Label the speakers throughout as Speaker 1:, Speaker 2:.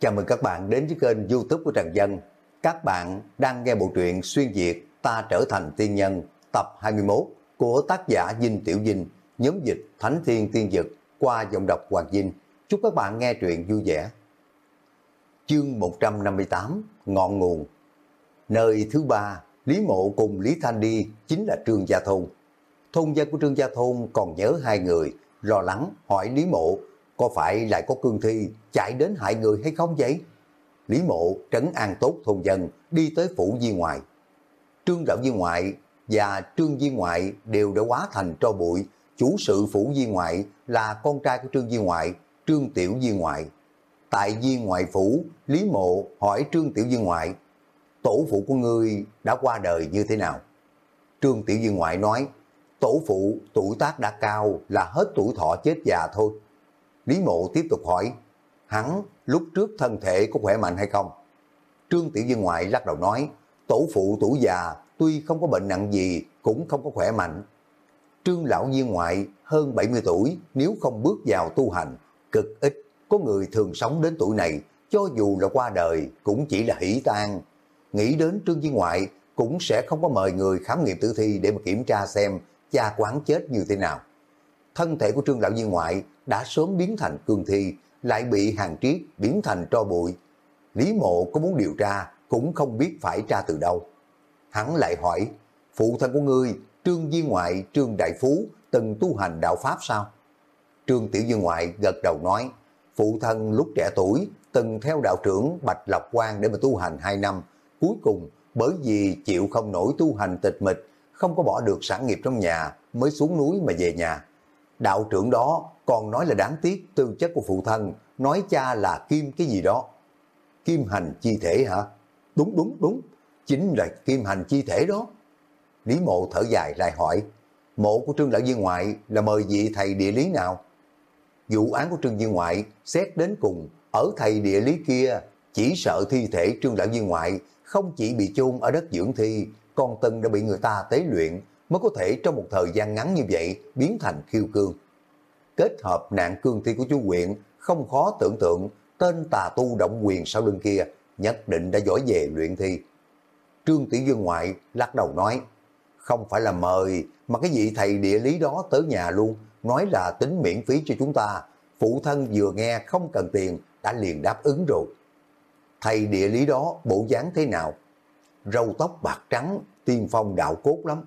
Speaker 1: Chào mừng các bạn đến với kênh youtube của Trần Dân. Các bạn đang nghe bộ truyện Xuyên Việt Ta Trở Thành Tiên Nhân tập 21 của tác giả Dinh Tiểu Dinh, nhóm dịch Thánh Thiên Tiên Dực qua giọng đọc Hoàng Dinh. Chúc các bạn nghe truyện vui vẻ. Chương 158 Ngọn Nguồn Nơi thứ ba, Lý Mộ cùng Lý Thanh đi chính là Trương Gia Thôn. Thôn dân của Trương Gia Thôn còn nhớ hai người, lo lắng hỏi Lý Mộ có phải lại có cương thi chạy đến hại người hay không vậy? Lý Mộ trấn an tốt thôn dân đi tới phủ di ngoại. Trương đạo di ngoại và Trương di ngoại đều đã hóa thành tro bụi. Chủ sự phủ di ngoại là con trai của Trương di ngoại, Trương Tiểu di ngoại. Tại di ngoại phủ, Lý Mộ hỏi Trương Tiểu di ngoại, tổ phụ của ngươi đã qua đời như thế nào? Trương Tiểu di ngoại nói, tổ phụ tuổi tác đã cao là hết tuổi thọ chết già thôi. Lý Mộ tiếp tục hỏi, hắn lúc trước thân thể có khỏe mạnh hay không? Trương Tiểu Dương Ngoại lắc đầu nói, tổ phụ tuổi già tuy không có bệnh nặng gì cũng không có khỏe mạnh. Trương Lão viên Ngoại hơn 70 tuổi nếu không bước vào tu hành, cực ít có người thường sống đến tuổi này, cho dù là qua đời cũng chỉ là hỷ tan Nghĩ đến Trương viên Ngoại cũng sẽ không có mời người khám nghiệm tử thi để mà kiểm tra xem cha quán chết như thế nào. Thân thể của Trương Lão viên Ngoại đã sớm biến thành cương thi, lại bị hàng triết biến thành tro bụi. Lý mộ có muốn điều tra, cũng không biết phải tra từ đâu. Hắn lại hỏi, phụ thân của ngươi, Trương Di Ngoại, Trương Đại Phú, từng tu hành đạo Pháp sao? Trương Tiểu Dương Ngoại gật đầu nói, phụ thân lúc trẻ tuổi, từng theo đạo trưởng Bạch Lộc Quang để mà tu hành 2 năm. Cuối cùng, bởi vì chịu không nổi tu hành tịch mịch, không có bỏ được sản nghiệp trong nhà, mới xuống núi mà về nhà. Đạo trưởng đó còn nói là đáng tiếc tư chất của phụ thân, nói cha là kim cái gì đó. Kim hành chi thể hả? Đúng đúng đúng, chính là kim hành chi thể đó. Lý mộ thở dài lại hỏi, mộ của Trương Lão Viên Ngoại là mời vị thầy địa lý nào? Vụ án của Trương Viên Ngoại xét đến cùng, ở thầy địa lý kia chỉ sợ thi thể Trương Lão Viên Ngoại không chỉ bị chôn ở đất dưỡng thi, còn tân đã bị người ta tế luyện, mới có thể trong một thời gian ngắn như vậy biến thành khiêu cương. Kết hợp nạn cương thi của chú huyện, không khó tưởng tượng tên tà tu động quyền sau lưng kia nhất định đã giỏi về luyện thi. Trương Tỷ Dương Ngoại lắc đầu nói, không phải là mời, mà cái vị thầy địa lý đó tới nhà luôn, nói là tính miễn phí cho chúng ta. Phụ thân vừa nghe không cần tiền, đã liền đáp ứng rồi. Thầy địa lý đó bộ dáng thế nào? Râu tóc bạc trắng, tiên phong đạo cốt lắm.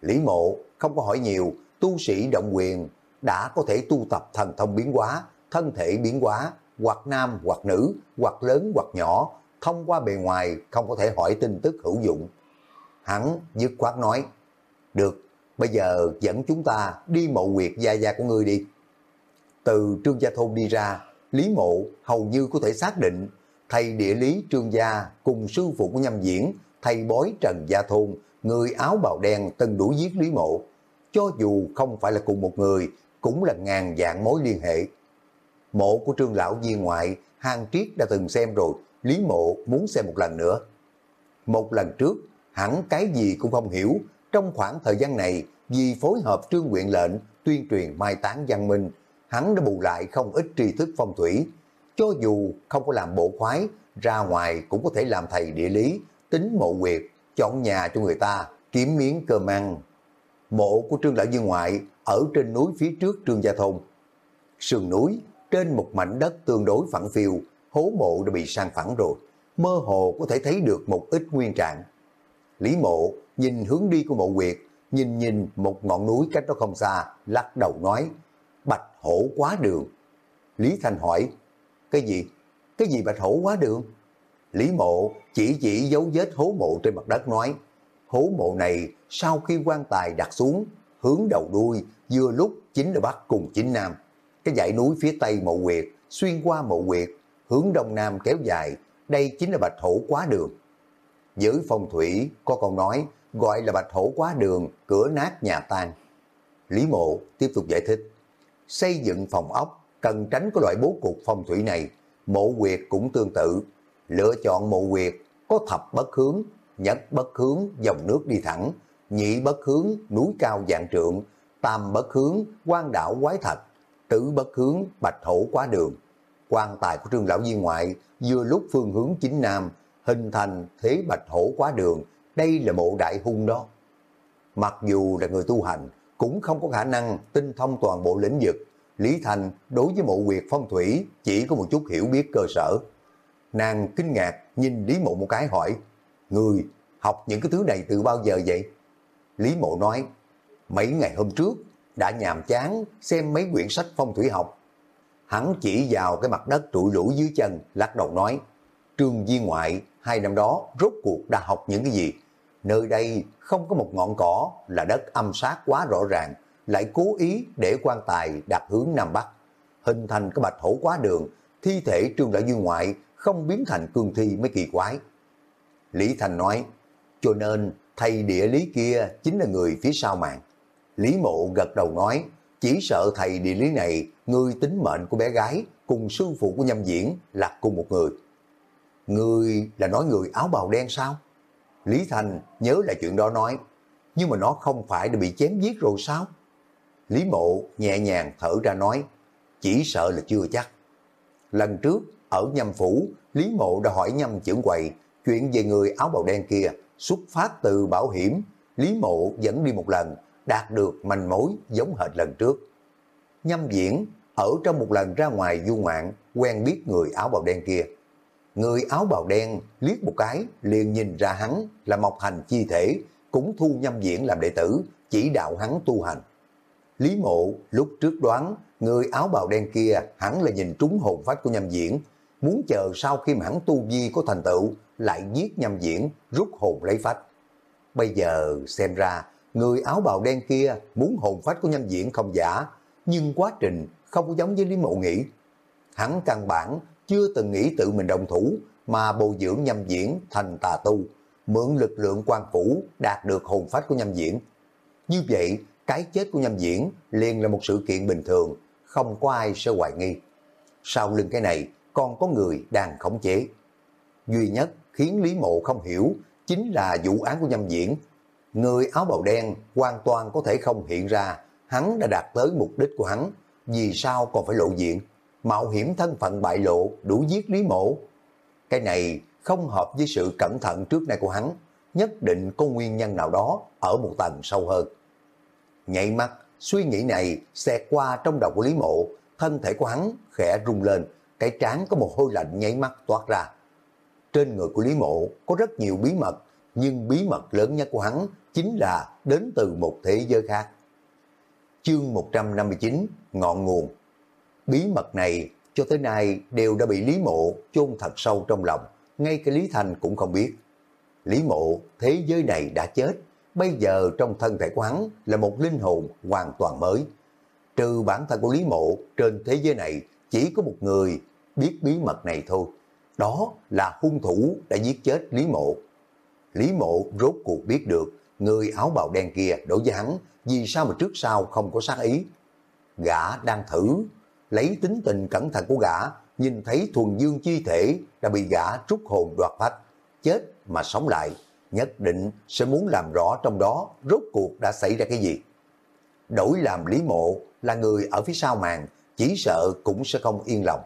Speaker 1: Lý mộ không có hỏi nhiều, tu sĩ động quyền đã có thể tu tập thần thông biến hóa, thân thể biến hóa, hoặc nam hoặc nữ, hoặc lớn hoặc nhỏ, thông qua bề ngoài không có thể hỏi tin tức hữu dụng. Hắn dứt khoát nói, được, bây giờ dẫn chúng ta đi mộ quyệt gia gia của ngươi đi. Từ Trương Gia Thôn đi ra, Lý Mộ hầu như có thể xác định thầy địa lý Trương Gia cùng sư phụ của nhâm diễn, thầy bói Trần Gia Thôn người áo bào đen từng đuổi giết Lý Mộ. Cho dù không phải là cùng một người, cũng là ngàn dạng mối liên hệ. Mộ của trương lão viên ngoại, Hàng Triết đã từng xem rồi, Lý Mộ muốn xem một lần nữa. Một lần trước, hẳn cái gì cũng không hiểu, trong khoảng thời gian này, vì phối hợp trương nguyện lệnh, tuyên truyền mai tán văn minh, hắn đã bù lại không ít tri thức phong thủy. Cho dù không có làm bộ khoái, ra ngoài cũng có thể làm thầy địa lý, tính mộ quyệt, chọn nhà cho người ta, kiếm miếng cơm ăn. Mộ của Trương Lão Dương Ngoại ở trên núi phía trước Trương Gia Thôn. Sườn núi, trên một mảnh đất tương đối phẳng phiêu, hố mộ đã bị sang phẳng rồi, mơ hồ có thể thấy được một ít nguyên trạng. Lý mộ nhìn hướng đi của mộ quyệt, nhìn nhìn một ngọn núi cách đó không xa, lắc đầu nói, bạch hổ quá đường. Lý Thanh hỏi, cái gì? Cái gì bạch hổ quá đường? Lý mộ chỉ chỉ dấu vết hố mộ trên mặt đất nói, hố mộ này sau khi quan tài đặt xuống, hướng đầu đuôi, vừa lúc chính là Bắc cùng chính Nam. Cái dãy núi phía Tây mộ quyệt, xuyên qua mộ quyệt, hướng Đông Nam kéo dài, đây chính là Bạch Hổ Quá Đường. Dưới phong thủy có câu nói gọi là Bạch Hổ Quá Đường, cửa nát nhà tan. Lý mộ tiếp tục giải thích, xây dựng phòng ốc cần tránh có loại bố cục phong thủy này, mộ quyệt cũng tương tự, lựa chọn mộ quyệt có thập bất hướng, nhất bất hướng dòng nước đi thẳng, nhị bất hướng núi cao dạng trượng, tam bất hướng quan đảo quái thạch, tứ bất hướng bạch thổ quá đường. quan tài của trương lão viên ngoại vừa lúc phương hướng chính nam, hình thành thế bạch hổ quá đường, đây là mộ đại hung đó. Mặc dù là người tu hành, cũng không có khả năng tinh thông toàn bộ lĩnh vực. Lý Thành đối với mộ quyệt phong thủy chỉ có một chút hiểu biết cơ sở. Nàng kinh ngạc nhìn Lý Mộ một cái hỏi, Người học những cái thứ này từ bao giờ vậy? Lý Mộ nói, mấy ngày hôm trước đã nhàm chán xem mấy quyển sách phong thủy học. Hắn chỉ vào cái mặt đất trụi lũ dưới chân, lắc đầu nói, Trương Di Ngoại hai năm đó rốt cuộc đã học những cái gì? Nơi đây không có một ngọn cỏ là đất âm sát quá rõ ràng, lại cố ý để quan tài đặt hướng Nam Bắc. Hình thành cái bạch hổ quá đường, thi thể Trương Đại Dương Ngoại không biến thành cương thi mới kỳ quái. Lý Thành nói, cho nên thầy địa lý kia chính là người phía sau màn. Lý Mộ gật đầu nói, chỉ sợ thầy địa lý này, người tính mệnh của bé gái cùng sư phụ của nhâm diễn là cùng một người. Người là nói người áo bào đen sao? Lý Thành nhớ lại chuyện đó nói, nhưng mà nó không phải đã bị chém giết rồi sao? Lý Mộ nhẹ nhàng thở ra nói, chỉ sợ là chưa chắc. Lần trước, ở nhâm phủ, Lý Mộ đã hỏi nhâm trưởng quầy chuyện về người áo bào đen kia xuất phát từ bảo hiểm. Lý Mộ dẫn đi một lần, đạt được manh mối giống hệt lần trước. Nhâm diễn, ở trong một lần ra ngoài du ngoạn, quen biết người áo bào đen kia. Người áo bào đen liếc một cái liền nhìn ra hắn là Mộc Hành chi thể, cũng thu nhâm diễn làm đệ tử, chỉ đạo hắn tu hành. Lý mộ lúc trước đoán người áo bào đen kia hắn là nhìn trúng hồn phách của nhâm diễn, muốn chờ sau khi mãn tu vi có thành tựu lại giết nhâm diễn, rút hồn lấy phách. Bây giờ xem ra người áo bào đen kia muốn hồn phách của nhâm diễn không giả, nhưng quá trình không có giống với Lý Mộ nghĩ. Hắn căn bản chưa từng nghĩ tự mình đồng thủ mà bồi dưỡng nhâm diễn thành tà tu, mượn lực lượng quan phủ đạt được hồn phách của nhâm diễn. Như vậy, cái chết của nhâm diễn liền là một sự kiện bình thường, không có ai sẽ hoài nghi. Sau lưng cái này còn có người đang khống chế. Duy nhất khiến Lý Mộ không hiểu chính là vụ án của nhâm diễn. Người áo bào đen hoàn toàn có thể không hiện ra, hắn đã đạt tới mục đích của hắn, vì sao còn phải lộ diện? mạo hiểm thân phận bại lộ đủ giết Lý Mộ. Cái này không hợp với sự cẩn thận trước nay của hắn, nhất định có nguyên nhân nào đó ở một tầng sâu hơn. Nhảy mắt, suy nghĩ này xẹt qua trong đầu của Lý Mộ, thân thể của hắn khẽ rung lên, cái trán có một hôi lạnh nháy mắt toát ra. Trên người của Lý Mộ có rất nhiều bí mật, nhưng bí mật lớn nhất của hắn chính là đến từ một thế giới khác. Chương 159 Ngọn nguồn Bí mật này cho tới nay đều đã bị Lý Mộ chôn thật sâu trong lòng, ngay cái Lý Thành cũng không biết. Lý Mộ, thế giới này đã chết, bây giờ trong thân thể của hắn là một linh hồn hoàn toàn mới. Trừ bản thân của Lý Mộ, trên thế giới này chỉ có một người biết bí mật này thôi. Đó là hung thủ đã giết chết Lý Mộ. Lý Mộ rốt cuộc biết được người áo bào đen kia đối với hắn vì sao mà trước sau không có sát ý. Gã đang thử lấy tính tình cẩn thận của gã, nhìn thấy thuần dương chi thể đã bị gã trút hồn đoạt phách, chết mà sống lại, nhất định sẽ muốn làm rõ trong đó rốt cuộc đã xảy ra cái gì. Đổi làm Lý Mộ là người ở phía sau màn, chỉ sợ cũng sẽ không yên lòng.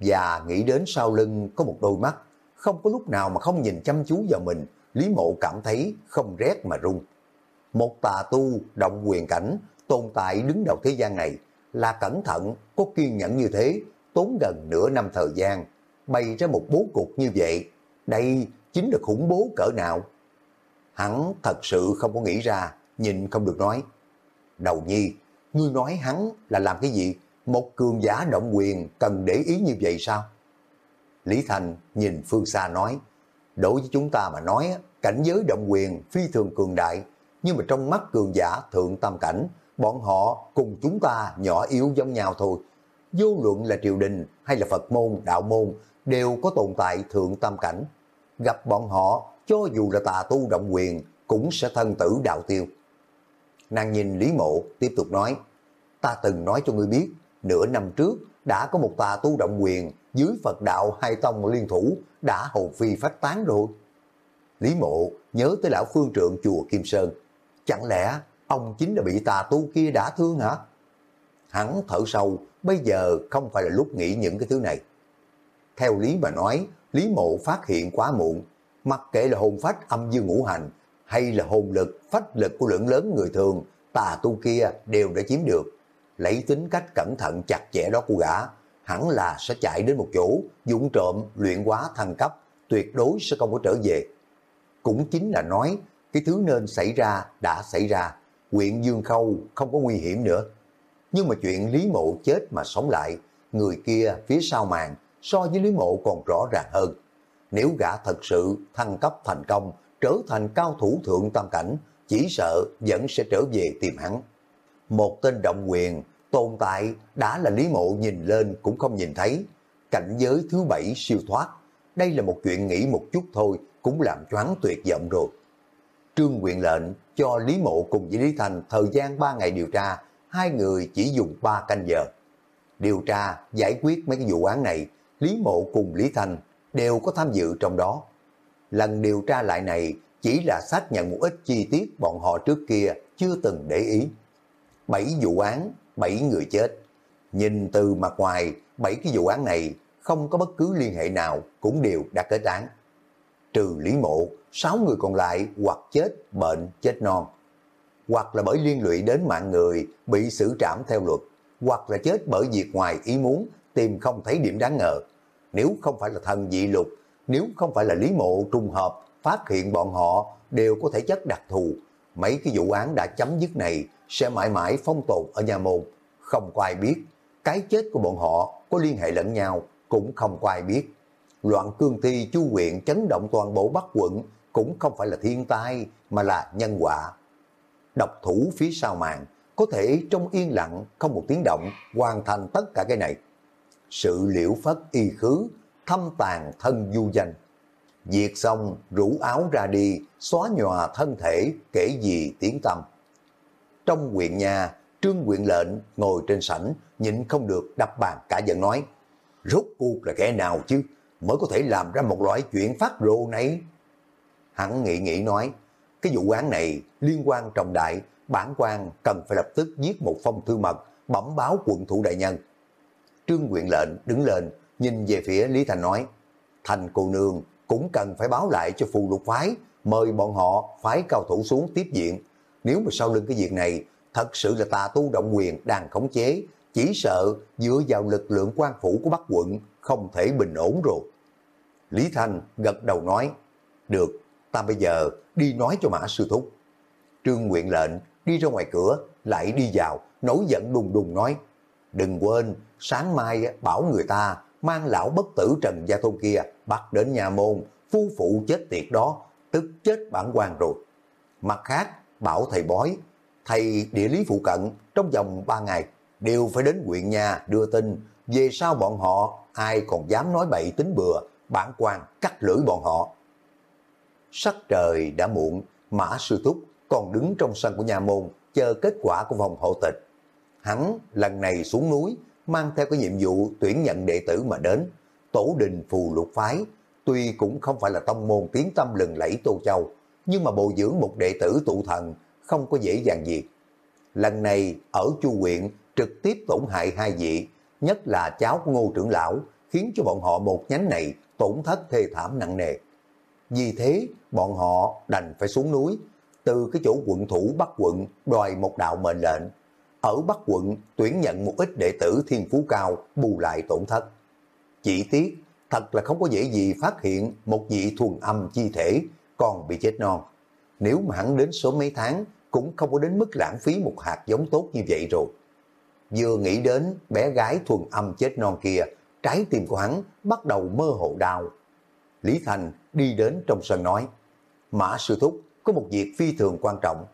Speaker 1: Và nghĩ đến sau lưng có một đôi mắt, không có lúc nào mà không nhìn chăm chú vào mình, Lý Mộ cảm thấy không rét mà run. Một tà tu động quyền cảnh tồn tại đứng đầu thế gian này, là cẩn thận, có kiên nhẫn như thế, tốn gần nửa năm thời gian, bày ra một bố cục như vậy. Đây chính là khủng bố cỡ nào. Hắn thật sự không có nghĩ ra, nhìn không được nói. Đầu nhi, ngươi nói hắn là làm cái gì? Một cường giả động quyền cần để ý như vậy sao? Lý Thành nhìn phương xa nói, đối với chúng ta mà nói, cảnh giới động quyền phi thường cường đại, nhưng mà trong mắt cường giả thượng tam cảnh bọn họ cùng chúng ta nhỏ yếu giống nhau thôi. Vô luận là triều đình hay là Phật môn, đạo môn đều có tồn tại thượng tam cảnh. Gặp bọn họ, cho dù là tà tu động quyền, cũng sẽ thân tử đạo tiêu. Nàng nhìn Lý Mộ tiếp tục nói, ta từng nói cho ngươi biết, nửa năm trước đã có một tà tu động quyền dưới Phật đạo hai tông liên thủ đã hồn phi phát tán rồi. Lý Mộ nhớ tới lão phương trượng chùa Kim Sơn. Chẳng lẽ ông chính là bị tà tu kia đã thương hả? Hắn thở sâu, bây giờ không phải là lúc nghĩ những cái thứ này. Theo lý mà nói, Lý Mộ phát hiện quá muộn, mặc kệ là hồn phách âm dương ngũ hành, hay là hồn lực, phách lực của lượng lớn người thường, tà tu kia đều đã chiếm được. Lấy tính cách cẩn thận chặt chẽ đó của gã, hẳn là sẽ chạy đến một chỗ, dũng trộm, luyện quá thăng cấp, tuyệt đối sẽ không có trở về. Cũng chính là nói, cái thứ nên xảy ra đã xảy ra, huyện Dương Khâu không có nguy hiểm nữa. Nhưng mà chuyện Lý Mộ chết mà sống lại, người kia phía sau màn so với Lý Mộ còn rõ ràng hơn. Nếu gã thật sự thăng cấp thành công, trở thành cao thủ thượng tam cảnh, chỉ sợ vẫn sẽ trở về tìm hắn. Một tên động quyền tồn tại đã là Lý Mộ nhìn lên cũng không nhìn thấy. Cảnh giới thứ bảy siêu thoát. Đây là một chuyện nghĩ một chút thôi cũng làm choáng tuyệt vọng rồi. Trương quyền lệnh cho Lý Mộ cùng với Lý Thành thời gian 3 ngày điều tra, hai người chỉ dùng 3 canh giờ. Điều tra, giải quyết mấy cái vụ án này, Lý Mộ cùng Lý Thành đều có tham dự trong đó. Lần điều tra lại này chỉ là xác nhận một ít chi tiết bọn họ trước kia chưa từng để ý. Bảy vụ án, bảy người chết. Nhìn từ mặt ngoài, bảy cái vụ án này không có bất cứ liên hệ nào cũng đều đã kết án. Trừ Lý Mộ, sáu người còn lại hoặc chết bệnh, chết non. Hoặc là bởi liên lụy đến mạng người bị xử trảm theo luật, hoặc là chết bởi việc ngoài ý muốn tìm không thấy điểm đáng ngờ. Nếu không phải là thần dị lục, nếu không phải là Lý Mộ trùng hợp phát hiện bọn họ đều có thể chất đặc thù, mấy cái vụ án đã chấm dứt này sẽ mãi mãi phong tồn ở nhà môn. Không có ai biết, cái chết của bọn họ có liên hệ lẫn nhau cũng không có ai biết. Loạn cương thi chu huyện chấn động toàn bộ Bắc quận cũng không phải là thiên tai mà là nhân quả. Độc thủ phía sau màn có thể trong yên lặng không một tiếng động hoàn thành tất cả cái này. Sự liễu phất y khứ, thâm tàn thân du danh. Diệt xong rủ áo ra đi, xóa nhòa thân thể, kể gì tiếng tâm. Trong quyện nhà, trương quyện lệnh ngồi trên sảnh, nhịn không được đập bàn cả giận nói, rốt cuộc là kẻ nào chứ, mới có thể làm ra một loại chuyện phát rồ này. Hắn nghĩ nghĩ nói, cái vụ án này liên quan trọng đại, bản quan cần phải lập tức viết một phong thư mật, bẩm báo quận thủ đại nhân. Trương quyện lệnh đứng lên, nhìn về phía Lý Thành nói, Thành cô nương cũng cần phải báo lại cho phù lục phái, mời bọn họ phái cao thủ xuống tiếp diện. Nếu mà sau lưng cái việc này, thật sự là tà tu động quyền đang khống chế, chỉ sợ dựa vào lực lượng quan phủ của Bắc quận không thể bình ổn rồi. Lý Thanh gật đầu nói, được, ta bây giờ đi nói cho mã sư thúc. Trương nguyện lệnh đi ra ngoài cửa, lại đi vào, nổi giận đùng đùng nói, đừng quên, sáng mai bảo người ta mang lão bất tử Trần Gia Thôn kia bắt đến nhà môn, phu phụ chết tiệt đó, tức chết bản quan rồi. Mặt khác, bảo thầy bói, thầy địa lý phụ cận trong vòng 3 ngày đều phải đến huyện nhà đưa tin về sau bọn họ ai còn dám nói bậy tính bừa, bản quan cắt lưỡi bọn họ. Sắc trời đã muộn, Mã Sư túc còn đứng trong sân của nhà môn chờ kết quả của vòng hộ tịch. Hắn lần này xuống núi mang theo cái nhiệm vụ tuyển nhận đệ tử mà đến. Tổ đình phù lục phái, tuy cũng không phải là tông môn tiếng tâm lừng lẫy Tô Châu, nhưng mà bồi dưỡng một đệ tử tụ thần không có dễ dàng gì. Lần này ở chu huyện trực tiếp tổn hại hai vị, nhất là cháu của ngô trưởng lão, khiến cho bọn họ một nhánh này tổn thất thê thảm nặng nề. Vì thế, bọn họ đành phải xuống núi, từ cái chỗ quận thủ Bắc quận đòi một đạo mệnh lệnh, ở Bắc quận tuyển nhận một ít đệ tử thiên phú cao bù lại tổn thất. Chỉ tiếc, thật là không có dễ gì phát hiện một vị thuần âm chi thể còn bị chết non. Nếu mà hắn đến số mấy tháng cũng không có đến mức lãng phí một hạt giống tốt như vậy rồi. Vừa nghĩ đến bé gái thuần âm chết non kia, trái tim của hắn bắt đầu mơ hồ đau. Lý Thành đi đến trong sân nói, Mã Sư Thúc có một việc phi thường quan trọng.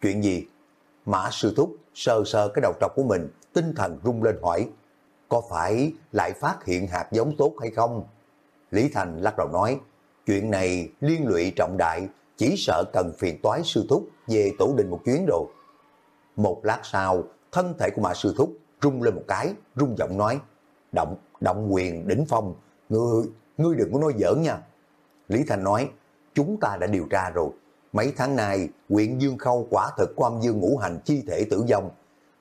Speaker 1: Chuyện gì? Mã Sư Thúc sờ sờ cái đầu trọc của mình, tinh thần rung lên hỏi, có phải lại phát hiện hạt giống tốt hay không? Lý Thành lắc đầu nói, chuyện này liên lụy trọng đại, chỉ sợ cần phiền toái sư thúc về tổ đình một chuyến rồi. Một lát sau, thân thể của mã sư thúc rung lên một cái, rung giọng nói, động, động quyền đỉnh phong, ngươi, ngươi đừng có nói giỡn nha. Lý Thành nói, chúng ta đã điều tra rồi, Mấy tháng nay, huyện Dương Khâu quả thực quan dương ngũ hành chi thể tử vong,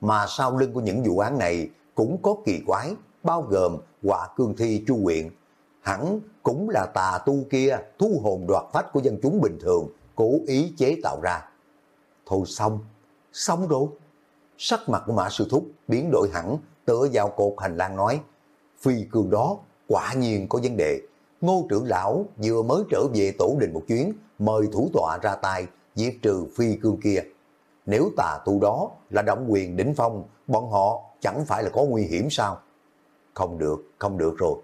Speaker 1: mà sau lưng của những vụ án này cũng có kỳ quái, bao gồm quả cương thi chu quyện. Hẳn cũng là tà tu kia thu hồn đoạt phách của dân chúng bình thường, cố ý chế tạo ra. Thôi xong, xong rồi. Sắc mặt của Mã Sư Thúc biến đổi hẳn, tựa vào cột hành lang nói, phi cường đó quả nhiên có vấn đề. Ngô trưởng lão vừa mới trở về tổ đình một chuyến, mời thủ tọa ra tay, diệt trừ phi cương kia. Nếu tà tu đó là động quyền đỉnh phong, bọn họ chẳng phải là có nguy hiểm sao? Không được, không được rồi.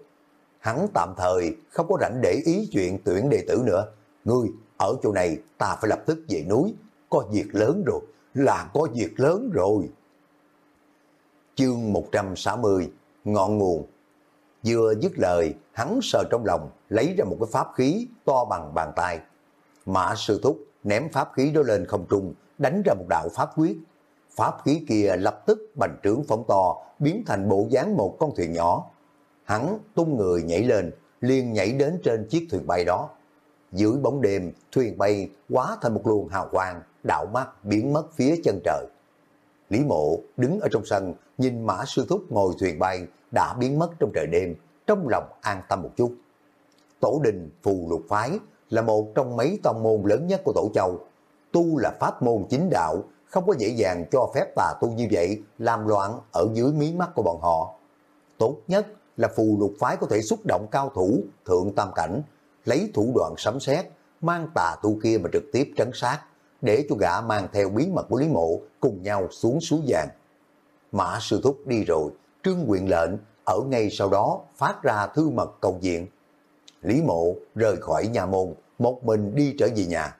Speaker 1: Hắn tạm thời không có rảnh để ý chuyện tuyển đệ tử nữa. Ngươi, ở chỗ này ta phải lập tức về núi, có việc lớn rồi, là có việc lớn rồi. Chương 160 Ngọn nguồn Vừa dứt lời, hắn sờ trong lòng, lấy ra một cái pháp khí to bằng bàn tay. Mã sư thúc ném pháp khí đó lên không trung, đánh ra một đạo pháp quyết. Pháp khí kia lập tức bành trướng phóng to, biến thành bộ dáng một con thuyền nhỏ. Hắn tung người nhảy lên, liền nhảy đến trên chiếc thuyền bay đó. Dưới bóng đêm, thuyền bay quá thành một luồng hào quang, đạo mắt biến mất phía chân trời. Lý mộ đứng ở trong sân, nhìn mã sư thúc ngồi thuyền bay, đã biến mất trong trời đêm, trong lòng an tâm một chút. Tổ đình Phù Lục Phái là một trong mấy tông môn lớn nhất của Tổ Châu. Tu là pháp môn chính đạo, không có dễ dàng cho phép tà tu như vậy làm loạn ở dưới mí mắt của bọn họ. Tốt nhất là Phù Lục Phái có thể xúc động cao thủ, thượng tam cảnh, lấy thủ đoạn sấm xét mang tà tu kia mà trực tiếp trấn sát, để cho gã mang theo bí mật của Lý Mộ cùng nhau xuống suối vàng. Mã sư thúc đi rồi, trương quyền lệnh ở ngay sau đó phát ra thư mật cầu diện. Lý Mộ rời khỏi nhà môn, một mình đi trở về nhà.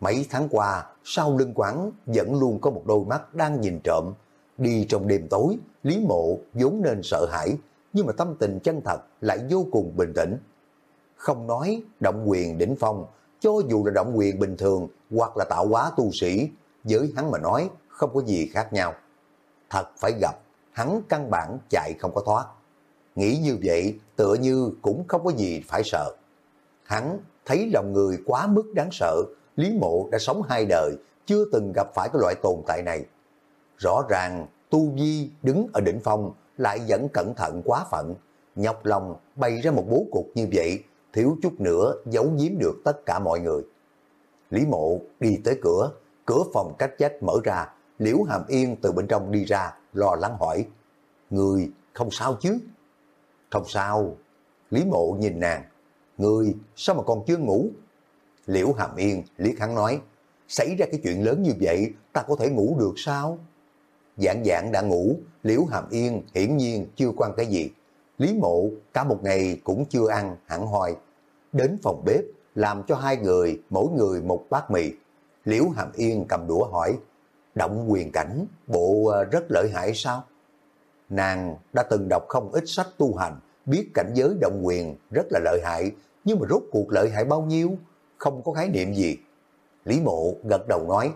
Speaker 1: Mấy tháng qua, sau lưng quảng vẫn luôn có một đôi mắt đang nhìn trộm. Đi trong đêm tối, Lý Mộ vốn nên sợ hãi, nhưng mà tâm tình chân thật lại vô cùng bình tĩnh. Không nói động quyền đỉnh phong, cho dù là động quyền bình thường hoặc là tạo hóa tu sĩ, với hắn mà nói không có gì khác nhau. Thật phải gặp, hắn căn bản chạy không có thoát. Nghĩ như vậy tựa như cũng không có gì phải sợ. Hắn thấy lòng người quá mức đáng sợ, Lý Mộ đã sống hai đời, chưa từng gặp phải cái loại tồn tại này. Rõ ràng Tu Di đứng ở đỉnh phong lại vẫn cẩn thận quá phận, nhọc lòng bày ra một bố cục như vậy, thiếu chút nữa giấu giếm được tất cả mọi người. Lý Mộ đi tới cửa, cửa phòng cách vách mở ra, Liễu Hàm Yên từ bên trong đi ra, lo lắng hỏi, Người không sao chứ? Không sao. Lý Mộ nhìn nàng, Người sao mà còn chưa ngủ? Liễu Hàm Yên liếc hắn nói, xảy ra cái chuyện lớn như vậy, ta có thể ngủ được sao? Dạng dạng đã ngủ, Liễu Hàm Yên hiển nhiên chưa quan cái gì. Lý Mộ cả một ngày cũng chưa ăn hẳn hoi. Đến phòng bếp, làm cho hai người, mỗi người một bát mì. Liễu Hàm Yên cầm đũa hỏi, động quyền cảnh, bộ ờ, rất lợi hại sao? Nàng đã từng đọc không ít sách tu hành, biết cảnh giới động quyền rất là lợi hại, nhưng mà rốt cuộc lợi hại bao nhiêu? Không có khái niệm gì. Lý Mộ gật đầu nói,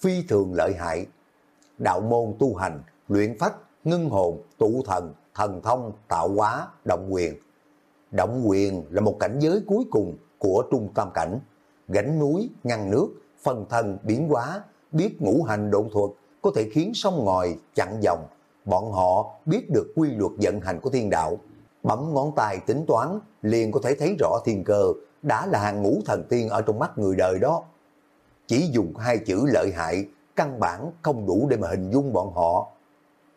Speaker 1: phi thường lợi hại. Đạo môn tu hành, luyện phách, ngưng hồn, tụ thần, thần thông, tạo hóa, động quyền. Động quyền là một cảnh giới cuối cùng của trung tam cảnh, gánh núi, ngăn nước, phần thân, biến hóa, biết ngũ hành độn thuật, có thể khiến sông ngòi chặn dòng. Bọn họ biết được quy luật vận hành của thiên đạo. Bấm ngón tay tính toán, liền có thể thấy rõ thiên cơ, đã là hàng ngũ thần tiên ở trong mắt người đời đó. Chỉ dùng hai chữ lợi hại, căn bản không đủ để mà hình dung bọn họ.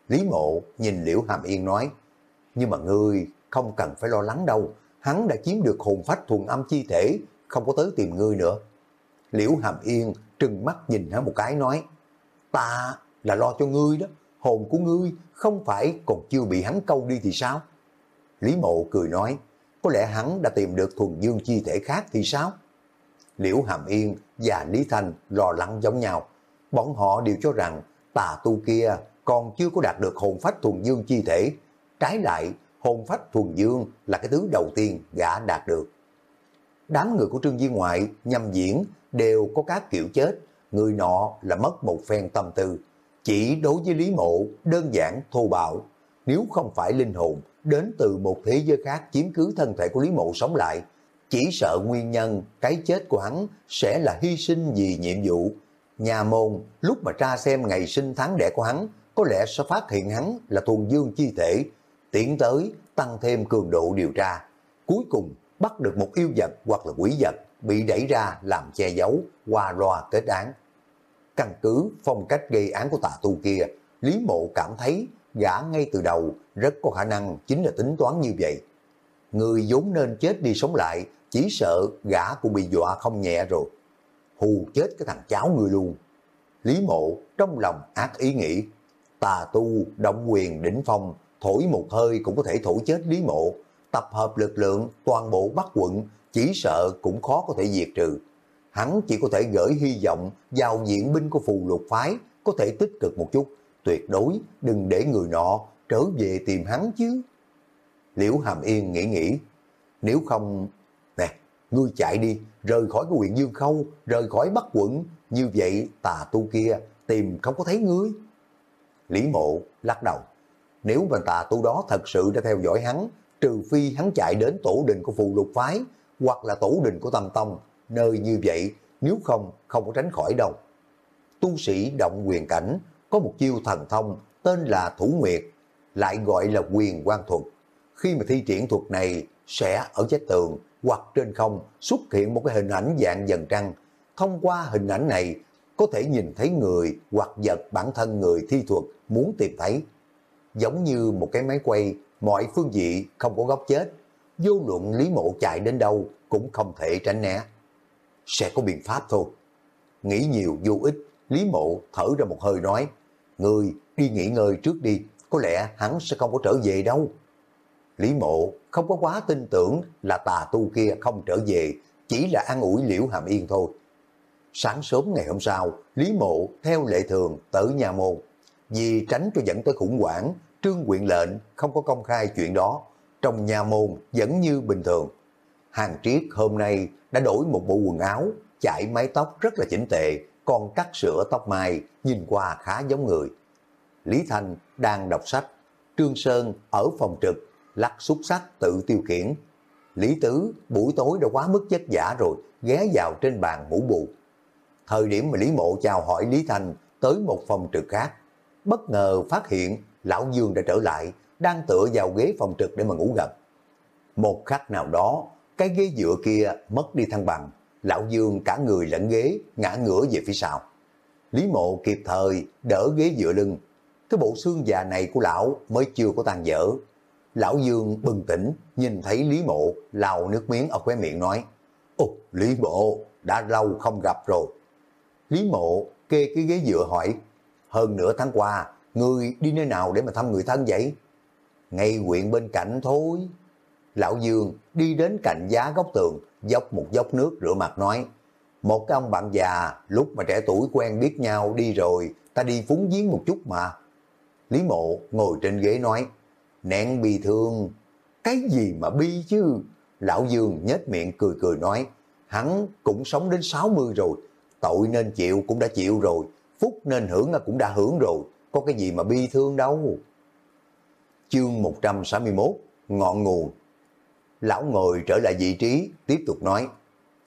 Speaker 1: Lý mộ nhìn Liễu Hàm Yên nói, nhưng mà ngươi không cần phải lo lắng đâu, hắn đã chiếm được hồn phách thuần âm chi thể, không có tới tìm ngươi nữa. Liễu Hàm Yên trừng mắt nhìn hắn một cái nói, ta là lo cho ngươi đó, hồn của ngươi không phải còn chưa bị hắn câu đi thì sao? Lý Mộ cười nói, có lẽ hắn đã tìm được thuần dương chi thể khác thì sao? Liễu Hàm Yên và Lý Thanh lo lắng giống nhau. Bọn họ đều cho rằng tà tu kia còn chưa có đạt được hồn phách thuần dương chi thể. Trái lại, hồn phách thuần dương là cái thứ đầu tiên gã đạt được. Đám người của Trương Duy Ngoại nhằm diễn đều có các kiểu chết, người nọ là mất một phen tâm tư. Chỉ đối với Lý Mộ đơn giản thô bạo, nếu không phải linh hồn đến từ một thế giới khác chiếm cứ thân thể của Lý Mộ sống lại, chỉ sợ nguyên nhân cái chết của hắn sẽ là hy sinh vì nhiệm vụ. Nhà môn lúc mà tra xem ngày sinh tháng đẻ của hắn có lẽ sẽ phát hiện hắn là thuần dương chi thể, tiến tới tăng thêm cường độ điều tra. Cuối cùng bắt được một yêu vật hoặc là quỷ vật bị đẩy ra làm che giấu, qua loa kết án. Căn cứ phong cách gây án của tà tu kia, Lý Mộ cảm thấy gã ngay từ đầu rất có khả năng chính là tính toán như vậy. Người vốn nên chết đi sống lại, chỉ sợ gã cũng bị dọa không nhẹ rồi. Hù chết cái thằng cháu người luôn. Lý Mộ trong lòng ác ý nghĩ, tà tu, động quyền, đỉnh phong, thổi một hơi cũng có thể thổi chết Lý Mộ, tập hợp lực lượng toàn bộ Bắc quận, chỉ sợ cũng khó có thể diệt trừ. Hắn chỉ có thể gửi hy vọng vào diện binh của phù lục phái, có thể tích cực một chút, tuyệt đối đừng để người nọ trở về tìm hắn chứ. Liễu Hàm Yên nghĩ nghĩ, nếu không, nè, ngươi chạy đi, rời khỏi cái huyện Dương Khâu, rời khỏi Bắc quận, như vậy tà tu kia tìm không có thấy ngươi. Lý Mộ lắc đầu, nếu mà tà tu đó thật sự đã theo dõi hắn, trừ phi hắn chạy đến tổ đình của phù lục phái, hoặc là tổ đình của Tâm Tông, nơi như vậy, nếu không, không có tránh khỏi đâu. Tu sĩ động quyền cảnh, có một chiêu thần thông tên là Thủ Nguyệt, lại gọi là quyền quan thuật. Khi mà thi triển thuật này, sẽ ở vách tường hoặc trên không xuất hiện một cái hình ảnh dạng dần trăng. Thông qua hình ảnh này, có thể nhìn thấy người hoặc vật bản thân người thi thuật muốn tìm thấy. Giống như một cái máy quay, mọi phương vị không có góc chết. Vô luận Lý Mộ chạy đến đâu cũng không thể tránh né. Sẽ có biện pháp thôi. Nghĩ nhiều vô ích, Lý Mộ thở ra một hơi nói, Người đi nghỉ ngơi trước đi, có lẽ hắn sẽ không có trở về đâu. Lý Mộ không có quá tin tưởng là tà tu kia không trở về, chỉ là an ủi liễu hàm yên thôi. Sáng sớm ngày hôm sau, Lý Mộ theo lệ thường tới nhà môn. Vì tránh cho dẫn tới khủng hoảng, trương quyện lệnh không có công khai chuyện đó. Trong nhà môn vẫn như bình thường. Hàng Triết hôm nay đã đổi một bộ quần áo, chải mái tóc rất là chỉnh tệ, còn cắt sữa tóc mai, nhìn qua khá giống người. Lý Thanh đang đọc sách, Trương Sơn ở phòng trực, lắc xúc sắc tự tiêu khiển. Lý Tứ buổi tối đã quá mức vất vả rồi, ghé vào trên bàn ngủ bù. Thời điểm mà Lý Mộ chào hỏi Lý Thanh tới một phòng trực khác, bất ngờ phát hiện Lão Dương đã trở lại, đang tựa vào ghế phòng trực để mà ngủ gật. Một khắc nào đó, cái ghế dựa kia mất đi thăng bằng, Lão Dương cả người lẫn ghế ngã ngửa về phía sau. Lý Mộ kịp thời đỡ ghế dựa lưng. Cái bộ xương già này của lão mới chưa có tan dở. Lão Dương bừng tỉnh, nhìn thấy Lý Mộ lau nước miếng ở khóe miệng nói Ồ, Lý Mộ, đã lâu không gặp rồi. Lý Mộ kê cái ghế dựa hỏi Hơn nửa tháng qua, người đi nơi nào để mà thăm người thân vậy? Ngay quyện bên cạnh thôi. Lão Dương đi đến cạnh giá góc tường, dốc một dốc nước rửa mặt nói, một cái ông bạn già lúc mà trẻ tuổi quen biết nhau đi rồi, ta đi phúng giếng một chút mà. Lý mộ ngồi trên ghế nói, nén bi thương, cái gì mà bi chứ? Lão Dương nhếch miệng cười cười nói, hắn cũng sống đến 60 rồi, tội nên chịu cũng đã chịu rồi, phúc nên hưởng cũng đã hưởng rồi, có cái gì mà bi thương đâu. Chương 161, Ngọn nguồn Lão ngồi trở lại vị trí, tiếp tục nói,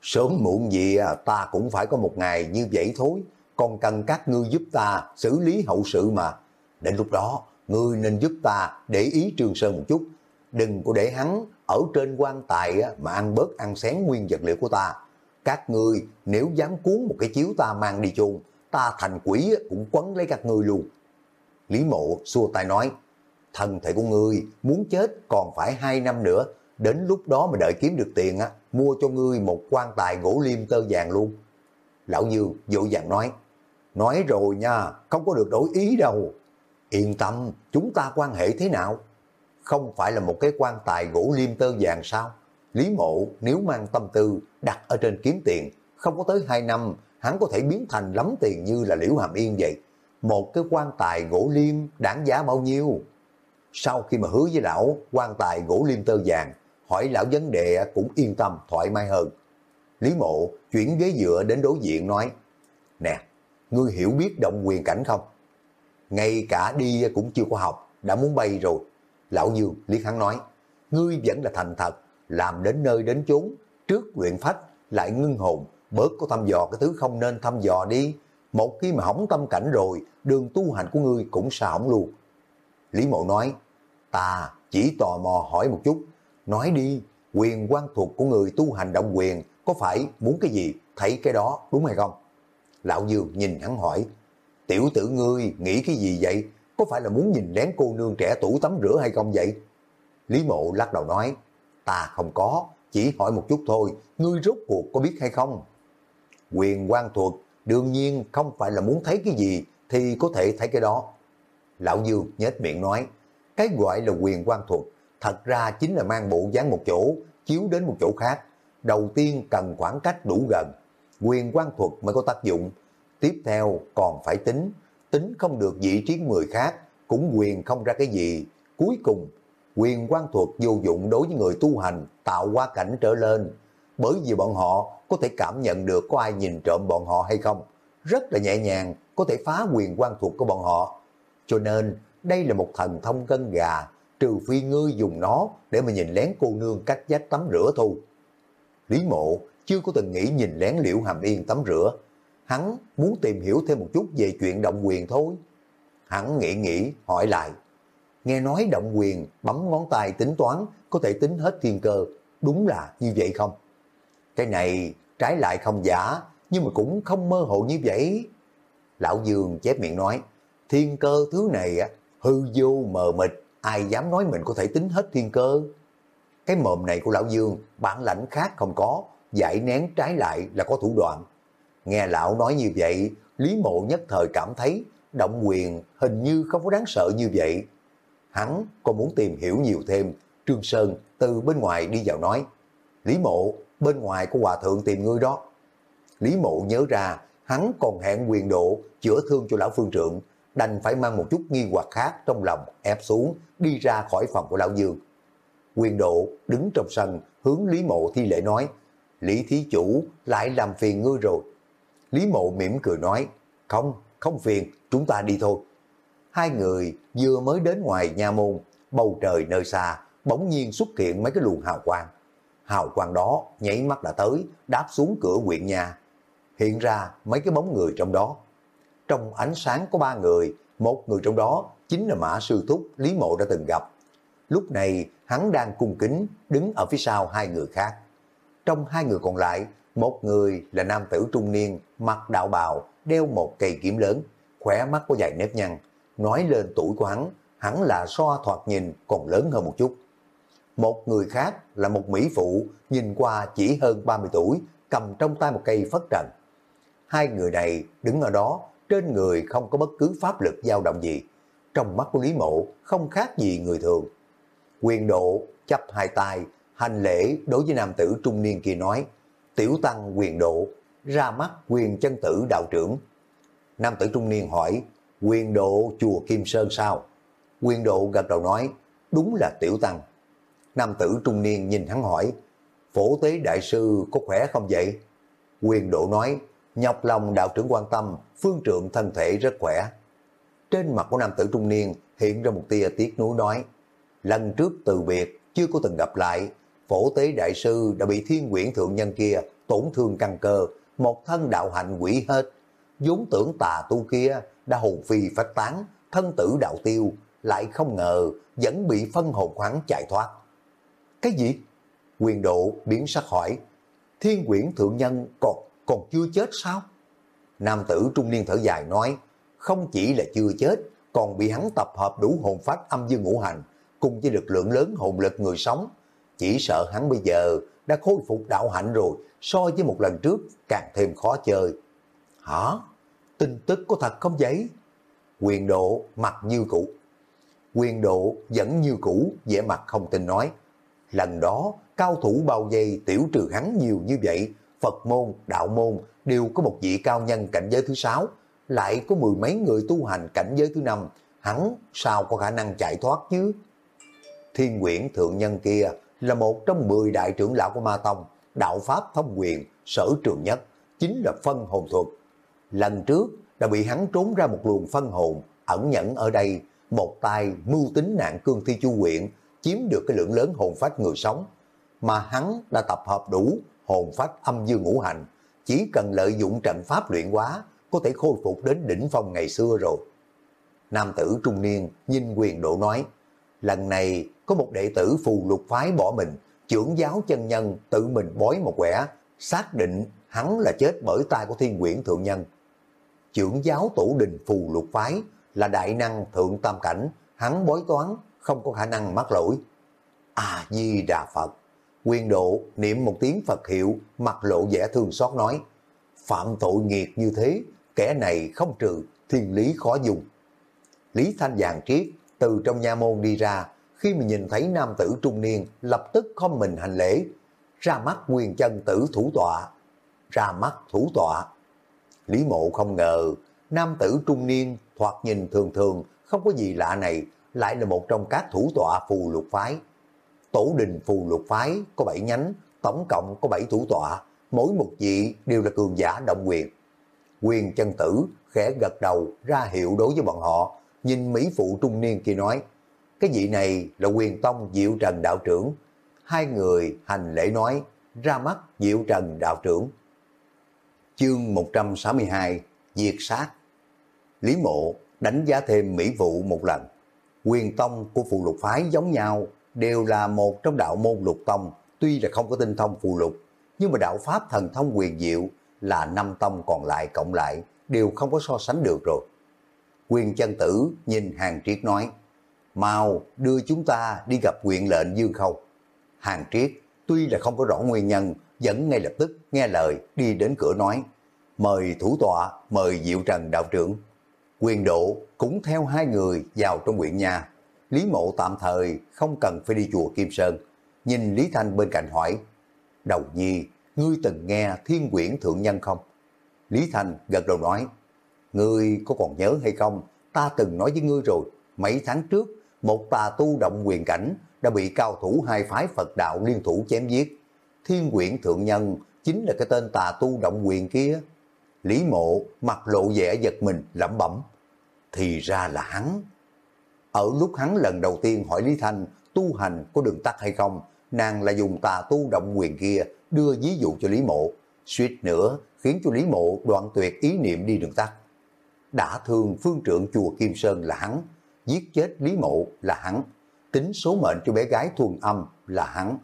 Speaker 1: sớm muộn gì à, ta cũng phải có một ngày như vậy thôi, còn cần các ngươi giúp ta xử lý hậu sự mà. Đến lúc đó, ngươi nên giúp ta để ý Trương Sơn một chút, đừng có để hắn ở trên quan tài mà ăn bớt ăn xén nguyên vật liệu của ta. Các ngươi nếu dám cuốn một cái chiếu ta mang đi chôn, ta thành quỷ cũng quấn lấy các ngươi luôn. Lý mộ xua tay nói, thân thể của ngươi muốn chết còn phải hai năm nữa, đến lúc đó mà đợi kiếm được tiền á, mua cho ngươi một quan tài gỗ liêm tơ vàng luôn. Lão Dương dội dàng nói, nói rồi nha, không có được đổi ý đâu. Yên tâm, chúng ta quan hệ thế nào? Không phải là một cái quan tài gỗ liêm tơ vàng sao? Lý mộ nếu mang tâm tư đặt ở trên kiếm tiền, không có tới 2 năm, hắn có thể biến thành lắm tiền như là liễu hàm yên vậy. Một cái quan tài gỗ liêm đáng giá bao nhiêu? Sau khi mà hứa với lão quan tài gỗ liêm tơ vàng, hỏi lão vấn đề cũng yên tâm, thoải mái hơn. Lý mộ chuyển ghế dựa đến đối diện nói, Nè, ngươi hiểu biết động quyền cảnh không? Ngay cả đi cũng chưa có học, đã muốn bay rồi. Lão Dương liếc hắn nói, ngươi vẫn là thành thật, làm đến nơi đến chốn, trước luyện phách, lại ngưng hồn, bớt có thăm dò cái thứ không nên thăm dò đi. một khi mà hỏng tâm cảnh rồi, đường tu hành của ngươi cũng sao hỏng luôn. Lý Mộ nói, ta chỉ tò mò hỏi một chút, nói đi, quyền quan thuộc của người tu hành động quyền có phải muốn cái gì, thấy cái đó, đúng hay không? Lão Dương nhìn hắn hỏi, tiểu tử ngươi nghĩ cái gì vậy? Có phải là muốn nhìn lén cô nương trẻ tủ tắm rửa hay không vậy? Lý Mộ lắc đầu nói, ta không có, chỉ hỏi một chút thôi, ngươi rốt cuộc có biết hay không? Quyền quan thuộc đương nhiên không phải là muốn thấy cái gì thì có thể thấy cái đó. Lão Dương nhếch miệng nói, cái gọi là quyền quan thuộc thật ra chính là mang bộ dáng một chỗ, chiếu đến một chỗ khác. Đầu tiên cần khoảng cách đủ gần, quyền quan thuật mới có tác dụng. Tiếp theo còn phải tính, tính không được vị trí người khác, cũng quyền không ra cái gì. Cuối cùng, quyền quan thuật vô dụng đối với người tu hành, tạo qua cảnh trở lên. Bởi vì bọn họ có thể cảm nhận được có ai nhìn trộm bọn họ hay không. Rất là nhẹ nhàng, có thể phá quyền quan thuật của bọn họ. Cho nên, đây là một thần thông cân gà, trừ phi ngươi dùng nó để mà nhìn lén cô nương cách giác tắm rửa thôi. Lý mộ chưa có từng nghĩ nhìn lén liễu hàm yên tắm rửa. Hắn muốn tìm hiểu thêm một chút về chuyện động quyền thôi. Hắn nghĩ nghĩ, hỏi lại. Nghe nói động quyền, bấm ngón tay tính toán, có thể tính hết thiên cơ. Đúng là như vậy không? Cái này trái lại không giả, nhưng mà cũng không mơ hồ như vậy. Lão Dương chép miệng nói, thiên cơ thứ này hư vô mờ mịt, ai dám nói mình có thể tính hết thiên cơ. Cái mồm này của Lão Dương, bản lãnh khác không có, giải nén trái lại là có thủ đoạn. Nghe lão nói như vậy, Lý Mộ nhất thời cảm thấy động quyền hình như không có đáng sợ như vậy. Hắn còn muốn tìm hiểu nhiều thêm, Trương Sơn từ bên ngoài đi vào nói, Lý Mộ, bên ngoài của hòa thượng tìm ngươi đó. Lý Mộ nhớ ra, hắn còn hẹn quyền độ chữa thương cho lão phương trượng, đành phải mang một chút nghi hoặc khác trong lòng ép xuống, đi ra khỏi phòng của lão Dương. Quyền độ đứng trong sân, hướng Lý Mộ thi lễ nói, Lý Thí Chủ lại làm phiền ngươi rồi. Lý Mộ mỉm cười nói, không, không phiền, chúng ta đi thôi. Hai người vừa mới đến ngoài nha môn, bầu trời nơi xa, bỗng nhiên xuất hiện mấy cái luồng hào quang hào quang đó nhảy mắt đã tới, đáp xuống cửa quyện nhà. Hiện ra mấy cái bóng người trong đó. Trong ánh sáng có ba người, một người trong đó chính là Mã Sư Thúc Lý Mộ đã từng gặp. Lúc này hắn đang cung kính đứng ở phía sau hai người khác. Trong hai người còn lại, một người là nam tử trung niên, mặc đạo bào, đeo một cây kiếm lớn, khỏe mắt có vài nếp nhăn. Nói lên tuổi của hắn, hắn là so thoạt nhìn còn lớn hơn một chút. Một người khác là một mỹ phụ nhìn qua chỉ hơn 30 tuổi, cầm trong tay một cây phất trần. Hai người này đứng ở đó, trên người không có bất cứ pháp lực dao động gì. Trong mắt của Lý Mộ không khác gì người thường. Quyền độ chấp hai tay, hành lễ đối với nam tử trung niên kia nói, tiểu tăng quyền độ, ra mắt quyền chân tử đạo trưởng. Nam tử trung niên hỏi, quyền độ chùa Kim Sơn sao? Quyền độ gật đầu nói, đúng là tiểu tăng. Nam tử trung niên nhìn hắn hỏi, phổ tế đại sư có khỏe không vậy? Quyền độ nói, nhọc lòng đạo trưởng quan tâm, phương trượng thân thể rất khỏe. Trên mặt của nam tử trung niên hiện ra một tia tiếc nuối nói, lần trước từ biệt, chưa có từng gặp lại, phổ tế đại sư đã bị thiên quyển thượng nhân kia tổn thương căn cơ, một thân đạo hạnh quỷ hết. vốn tưởng tà tu kia đã hồn phi phát tán, thân tử đạo tiêu, lại không ngờ vẫn bị phân hồn khoáng chạy thoát. Cái gì? Quyền độ biến sắc hỏi. Thiên quyển thượng nhân còn, còn chưa chết sao? Nam tử trung niên thở dài nói, không chỉ là chưa chết, còn bị hắn tập hợp đủ hồn phách âm dương ngũ hành, cùng với lực lượng lớn hồn lực người sống. Chỉ sợ hắn bây giờ đã khôi phục đạo hạnh rồi, so với một lần trước càng thêm khó chơi. Hả? Tin tức có thật không vậy? Quyền độ mặt như cũ. Quyền độ vẫn như cũ, vẻ mặt không tin nói. Lần đó, cao thủ bao dây tiểu trừ hắn nhiều như vậy, Phật môn, đạo môn đều có một vị cao nhân cảnh giới thứ sáu, lại có mười mấy người tu hành cảnh giới thứ năm, hắn sao có khả năng chạy thoát chứ? Thiên Nguyễn Thượng Nhân kia là một trong mười đại trưởng lão của Ma Tông, đạo Pháp thông quyền, sở trường nhất, chính là phân hồn thuật. Lần trước đã bị hắn trốn ra một luồng phân hồn, ẩn nhẫn ở đây, một tay mưu tính nạn cương thi chu quyện, chiếm được cái lượng lớn hồn phách người sống, mà hắn đã tập hợp đủ hồn phách âm dương ngũ hành, chỉ cần lợi dụng trận pháp luyện hóa, có thể khôi phục đến đỉnh phong ngày xưa rồi. Nam tử trung niên nhìn quyền độ nói, lần này có một đệ tử phù lục phái bỏ mình, trưởng giáo chân nhân tự mình bói một quẻ, xác định hắn là chết bởi tay của thiên quyển thượng nhân. Trưởng giáo tổ đình phù lục phái là đại năng thượng tam cảnh, hắn bói toán không có khả năng mắc lỗi. A-di-đà Phật, quyền độ niệm một tiếng Phật hiệu, mặt lộ vẻ thương xót nói, phạm tội nghiệt như thế, kẻ này không trừ, thiên lý khó dùng. Lý Thanh Giàng Triết từ trong nha môn đi ra, khi mà nhìn thấy nam tử trung niên, lập tức không mình hành lễ, ra mắt quyền chân tử thủ tọa, ra mắt thủ tọa. Lý mộ không ngờ, nam tử trung niên thoạt nhìn thường thường, không có gì lạ này, lại là một trong các thủ tọa phù lục phái. Tổ đình phù lục phái có 7 nhánh, tổng cộng có 7 thủ tọa, mỗi một vị đều là cường giả động quyền. Quyền chân tử khẽ gật đầu ra hiệu đối với bọn họ, nhìn Mỹ phụ trung niên kia nói, cái vị này là quyền tông Diệu Trần đạo trưởng. Hai người hành lễ nói, ra mắt Diệu Trần đạo trưởng. Chương 162, Diệt sát Lý mộ đánh giá thêm Mỹ vụ một lần. Quyền tông của phù lục phái giống nhau, đều là một trong đạo môn lục tông, tuy là không có tinh thông phù lục, nhưng mà đạo pháp thần thông quyền diệu là năm tông còn lại cộng lại, đều không có so sánh được rồi. Quyền chân tử nhìn hàng triết nói, mau đưa chúng ta đi gặp quyện lệnh Dương Khâu. Hàng triết tuy là không có rõ nguyên nhân, vẫn ngay lập tức nghe lời đi đến cửa nói, mời thủ tọa, mời Diệu Trần đạo trưởng. Quyền độ cũng theo hai người vào trong quyện nhà. Lý mộ tạm thời không cần phải đi chùa Kim Sơn. Nhìn Lý Thanh bên cạnh hỏi, đầu nhi, ngươi từng nghe thiên quyển thượng nhân không? Lý Thanh gật đầu nói, ngươi có còn nhớ hay không? Ta từng nói với ngươi rồi, mấy tháng trước, một tà tu động quyền cảnh đã bị cao thủ hai phái Phật đạo liên thủ chém giết. Thiên quyển thượng nhân chính là cái tên tà tu động quyền kia. Lý mộ mặt lộ vẻ giật mình lẩm bẩm. Thì ra là hắn. Ở lúc hắn lần đầu tiên hỏi Lý Thanh tu hành có đường tắt hay không, nàng là dùng tà tu động quyền kia đưa ví dụ cho Lý Mộ, suýt nữa khiến cho Lý Mộ đoạn tuyệt ý niệm đi đường tắt. Đã thương phương trượng chùa Kim Sơn là hắn, giết chết Lý Mộ là hắn, tính số mệnh cho bé gái thuần âm là hắn.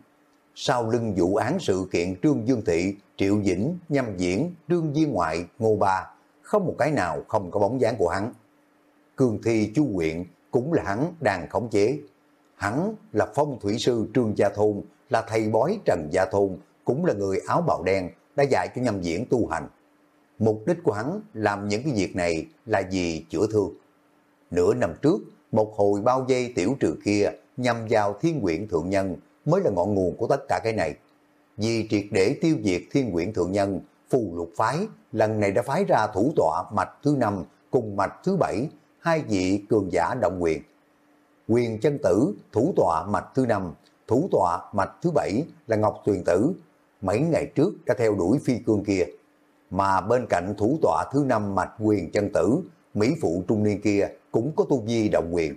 Speaker 1: Sau lưng vụ án sự kiện Trương Dương Thị, Triệu Dĩnh, Nhâm Diễn, Trương Viên Ngoại, Ngô Ba, không một cái nào không có bóng dáng của hắn. Cường Thi Chu Quyện cũng là hắn đang khống chế. Hắn là phong thủy sư Trương Gia Thôn, là thầy bói Trần Gia Thôn, cũng là người áo bào đen đã dạy cho nhâm diễn tu hành. Mục đích của hắn làm những cái việc này là vì chữa thương. Nửa năm trước, một hồi bao dây tiểu trừ kia nhằm vào thiên quyển thượng nhân mới là ngọn nguồn của tất cả cái này. Vì triệt để tiêu diệt thiên quyển thượng nhân, phù lục phái lần này đã phái ra thủ tọa mạch thứ năm cùng mạch thứ bảy, hai vị cường giả động quyền. Quyền chân tử, thủ tọa mạch thứ năm, thủ tọa mạch thứ bảy là Ngọc Tuyền Tử, mấy ngày trước đã theo đuổi phi cương kia. Mà bên cạnh thủ tọa thứ năm mạch quyền chân tử, Mỹ phụ trung niên kia cũng có tu vi động quyền.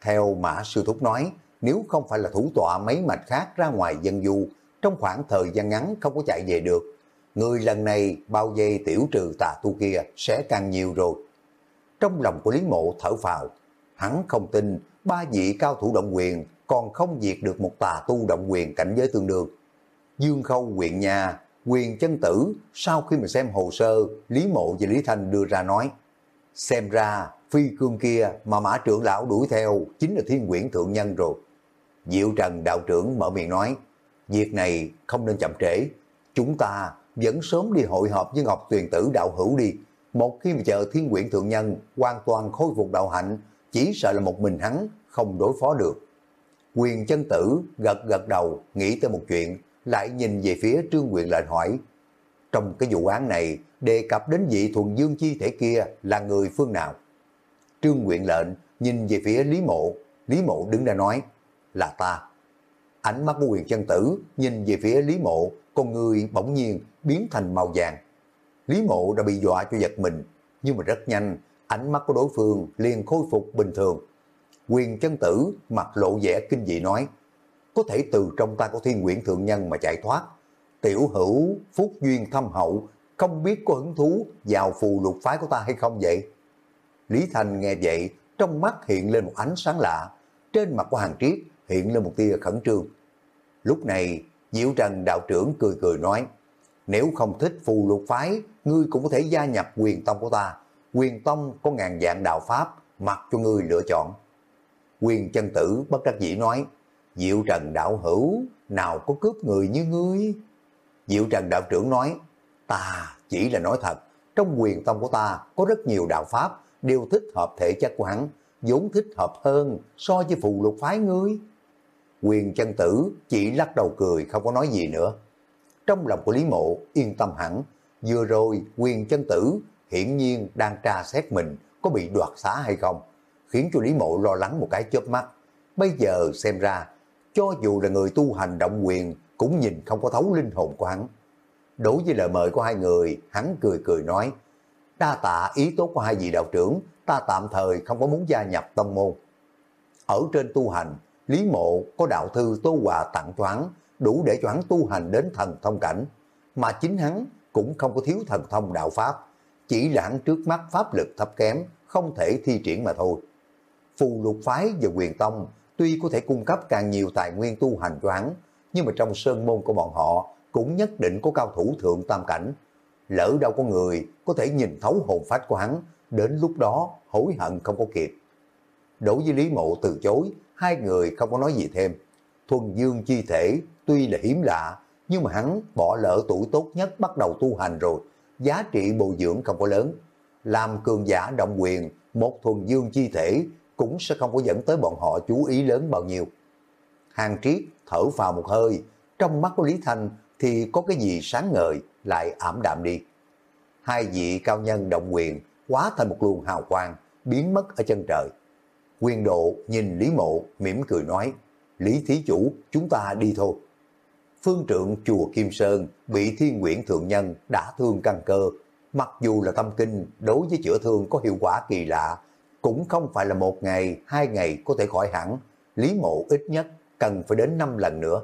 Speaker 1: Theo Mã Sư Thúc nói, nếu không phải là thủ tọa mấy mạch khác ra ngoài dân du, trong khoảng thời gian ngắn không có chạy về được, người lần này bao dây tiểu trừ tà tu kia sẽ càng nhiều rồi. Trong lòng của Lý Mộ thở phào, hắn không tin ba vị cao thủ động quyền còn không diệt được một tà tu động quyền cảnh giới tương đương. Dương Khâu quyền nhà, quyền chân tử, sau khi mà xem hồ sơ, Lý Mộ và Lý Thanh đưa ra nói, xem ra phi cương kia mà mã trưởng lão đuổi theo chính là thiên quyển thượng nhân rồi. Diệu Trần đạo trưởng mở miệng nói, việc này không nên chậm trễ, chúng ta vẫn sớm đi hội họp với Ngọc Tuyền Tử đạo hữu đi. Một khi mà chờ thiên quyển thượng nhân hoàn toàn khôi phục đạo hạnh, chỉ sợ là một mình hắn không đối phó được. Quyền chân tử gật gật đầu nghĩ tới một chuyện, lại nhìn về phía trương quyền lệnh hỏi. Trong cái vụ án này, đề cập đến vị thuần dương chi thể kia là người phương nào? Trương quyền lệnh nhìn về phía Lý Mộ, Lý Mộ đứng ra nói, là ta. Ánh mắt của quyền chân tử nhìn về phía Lý Mộ, con người bỗng nhiên biến thành màu vàng. Lý Mộ đã bị dọa cho giật mình, nhưng mà rất nhanh, ánh mắt của đối phương liền khôi phục bình thường. Quyền chân tử mặt lộ vẻ kinh dị nói, có thể từ trong ta có thiên nguyện thượng nhân mà chạy thoát. Tiểu hữu, phúc duyên thâm hậu, không biết có hứng thú vào phù lục phái của ta hay không vậy? Lý Thành nghe vậy, trong mắt hiện lên một ánh sáng lạ, trên mặt của hàng triết hiện lên một tia khẩn trương. Lúc này, Diệu Trần đạo trưởng cười cười nói, nếu không thích phù lục phái, ngươi cũng có thể gia nhập quyền tông của ta. Quyền tông có ngàn dạng đạo pháp, mặc cho ngươi lựa chọn. Quyền chân tử bất đắc dĩ nói, Diệu Trần đạo hữu, nào có cướp người như ngươi? Diệu Trần đạo trưởng nói, ta chỉ là nói thật, trong quyền tông của ta có rất nhiều đạo pháp đều thích hợp thể chất của hắn, vốn thích hợp hơn so với phù lục phái ngươi. Quyền chân tử chỉ lắc đầu cười không có nói gì nữa. Trong lòng của Lý Mộ yên tâm hẳn, vừa rồi quyền chân tử hiển nhiên đang tra xét mình có bị đoạt xá hay không, khiến cho Lý Mộ lo lắng một cái chớp mắt. Bây giờ xem ra, cho dù là người tu hành động quyền cũng nhìn không có thấu linh hồn của hắn. Đối với lời mời của hai người, hắn cười cười nói, đa tạ ý tốt của hai vị đạo trưởng, ta tạm thời không có muốn gia nhập tông môn. Ở trên tu hành, Lý Mộ có đạo thư Tô Hòa tặng cho hắn, đủ để cho hắn tu hành đến thần thông cảnh, mà chính hắn cũng không có thiếu thần thông đạo pháp, chỉ là hắn trước mắt pháp lực thấp kém, không thể thi triển mà thôi. Phù lục phái và quyền tông tuy có thể cung cấp càng nhiều tài nguyên tu hành cho hắn, nhưng mà trong sơn môn của bọn họ cũng nhất định có cao thủ thượng tam cảnh. Lỡ đâu có người có thể nhìn thấu hồn phách của hắn, đến lúc đó hối hận không có kịp. Đối với Lý Mộ từ chối, hai người không có nói gì thêm. Thuần Dương chi thể tuy là hiếm lạ, nhưng mà hắn bỏ lỡ tuổi tốt nhất bắt đầu tu hành rồi, giá trị bồi dưỡng không có lớn. Làm cường giả động quyền, một thuần dương chi thể cũng sẽ không có dẫn tới bọn họ chú ý lớn bao nhiêu. Hàng triết thở vào một hơi, trong mắt của Lý Thanh thì có cái gì sáng ngời lại ảm đạm đi. Hai vị cao nhân động quyền hóa thành một luồng hào quang, biến mất ở chân trời. Quyền độ nhìn Lý Mộ mỉm cười nói, Lý Thí Chủ chúng ta đi thôi. Phương trượng chùa Kim Sơn bị Thiên Nguyễn Thượng Nhân đã thương căn cơ. Mặc dù là tâm kinh đối với chữa thương có hiệu quả kỳ lạ, cũng không phải là một ngày, hai ngày có thể khỏi hẳn. Lý Mộ ít nhất cần phải đến năm lần nữa.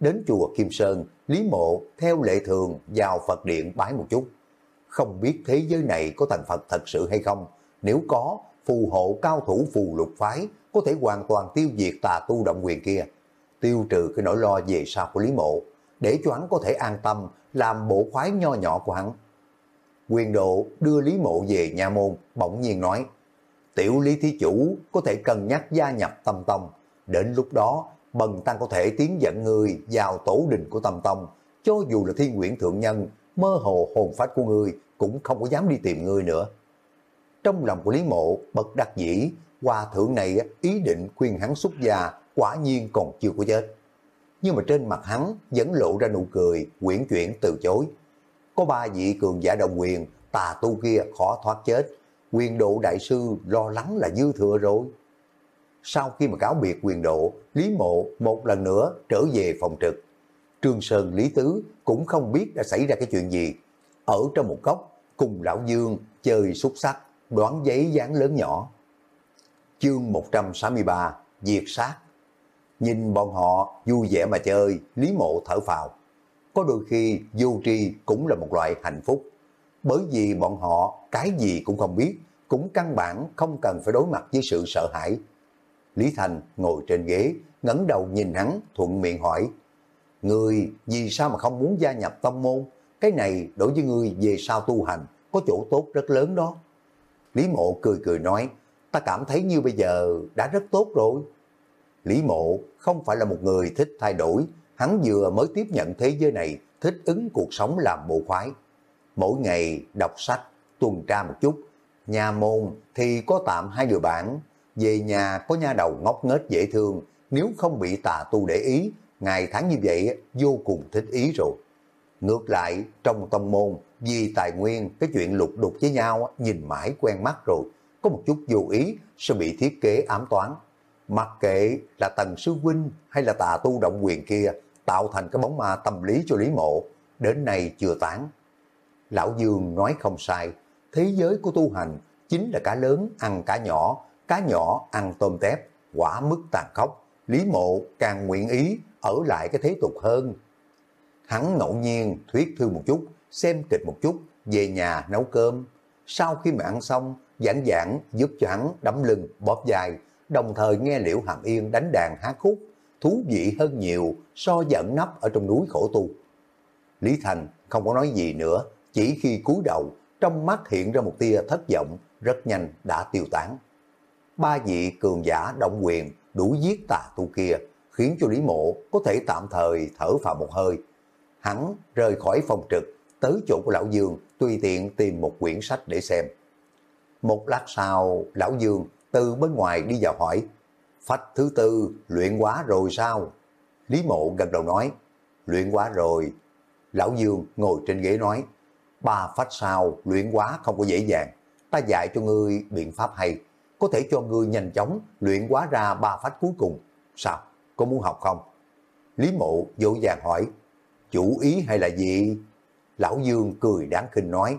Speaker 1: Đến chùa Kim Sơn, Lý Mộ theo lệ thường vào Phật điện bái một chút. Không biết thế giới này có thành Phật thật sự hay không, nếu có, phù hộ cao thủ phù lục phái có thể hoàn toàn tiêu diệt tà tu động quyền kia, tiêu trừ cái nỗi lo về sau của Lý Mộ, để cho hắn có thể an tâm làm bộ khoái nho nhỏ của hắn. Quyền độ đưa Lý Mộ về nhà môn, bỗng nhiên nói, tiểu Lý Thí Chủ có thể cân nhắc gia nhập tâm tông, đến lúc đó Bần Tăng có thể tiến dẫn người vào tổ đình của tâm tông, cho dù là thiên quyển thượng nhân, mơ hồ hồn phách của người cũng không có dám đi tìm người nữa. Trong lòng của Lý Mộ bật đắc dĩ, hòa thượng này ý định khuyên hắn xuất gia, quả nhiên còn chưa có chết. Nhưng mà trên mặt hắn vẫn lộ ra nụ cười, quyển chuyển từ chối. Có ba vị cường giả đồng quyền, tà tu kia khó thoát chết. Quyền độ đại sư lo lắng là dư thừa rồi. Sau khi mà cáo biệt quyền độ, Lý Mộ một lần nữa trở về phòng trực. Trương Sơn Lý Tứ cũng không biết đã xảy ra cái chuyện gì. Ở trong một góc, cùng Lão Dương chơi xúc sắc, đoán giấy dán lớn nhỏ. Chương 163, Diệt sát Nhìn bọn họ vui vẻ mà chơi, Lý Mộ thở phào. Có đôi khi vô tri cũng là một loại hạnh phúc. Bởi vì bọn họ cái gì cũng không biết, cũng căn bản không cần phải đối mặt với sự sợ hãi. Lý Thành ngồi trên ghế, ngẩng đầu nhìn hắn, thuận miệng hỏi. Người vì sao mà không muốn gia nhập tông môn? Cái này đối với ngươi về sau tu hành có chỗ tốt rất lớn đó. Lý Mộ cười cười nói, ta cảm thấy như bây giờ đã rất tốt rồi. Lý Mộ không phải là một người thích thay đổi, hắn vừa mới tiếp nhận thế giới này, thích ứng cuộc sống làm bộ khoái. Mỗi ngày đọc sách, tuần tra một chút, nhà môn thì có tạm hai đứa bạn, về nhà có nha đầu ngốc nghếch dễ thương, nếu không bị tà tu để ý, ngày tháng như vậy vô cùng thích ý rồi. Ngược lại, trong tông môn, vì tài nguyên, cái chuyện lục đục với nhau nhìn mãi quen mắt rồi, có một chút vô ý sẽ bị thiết kế ám toán. Mặc kệ là Tần Sư Huynh hay là tà tu động quyền kia tạo thành cái bóng ma tâm lý cho Lý Mộ, đến nay chưa tán. Lão Dương nói không sai, thế giới của tu hành chính là cá lớn ăn cá nhỏ, cá nhỏ ăn tôm tép, quả mức tàn khốc. Lý Mộ càng nguyện ý ở lại cái thế tục hơn. Hắn ngẫu nhiên thuyết thư một chút, xem kịch một chút, về nhà nấu cơm. Sau khi mà ăn xong, giảng giảng giúp cho hắn đấm lưng, bóp dài, đồng thời nghe Liễu Hàm Yên đánh đàn hát khúc, thú vị hơn nhiều so dẫn nắp ở trong núi khổ tu. Lý Thành không có nói gì nữa, chỉ khi cúi đầu, trong mắt hiện ra một tia thất vọng, rất nhanh đã tiêu tán. Ba vị cường giả động quyền đủ giết tà tu kia, khiến cho Lý Mộ có thể tạm thời thở phào một hơi. Hắn rời khỏi phòng trực, tới chỗ của Lão Dương, tùy tiện tìm một quyển sách để xem. Một lát sau, Lão Dương từ bên ngoài đi vào hỏi, phách thứ tư luyện quá rồi sao? Lý Mộ gật đầu nói, luyện quá rồi. Lão Dương ngồi trên ghế nói, ba phách sao luyện quá không có dễ dàng, ta dạy cho ngươi biện pháp hay, có thể cho ngươi nhanh chóng luyện quá ra ba phách cuối cùng. Sao? Có muốn học không? Lý Mộ dỗ dàng hỏi, chủ ý hay là gì? Lão Dương cười đáng khinh nói,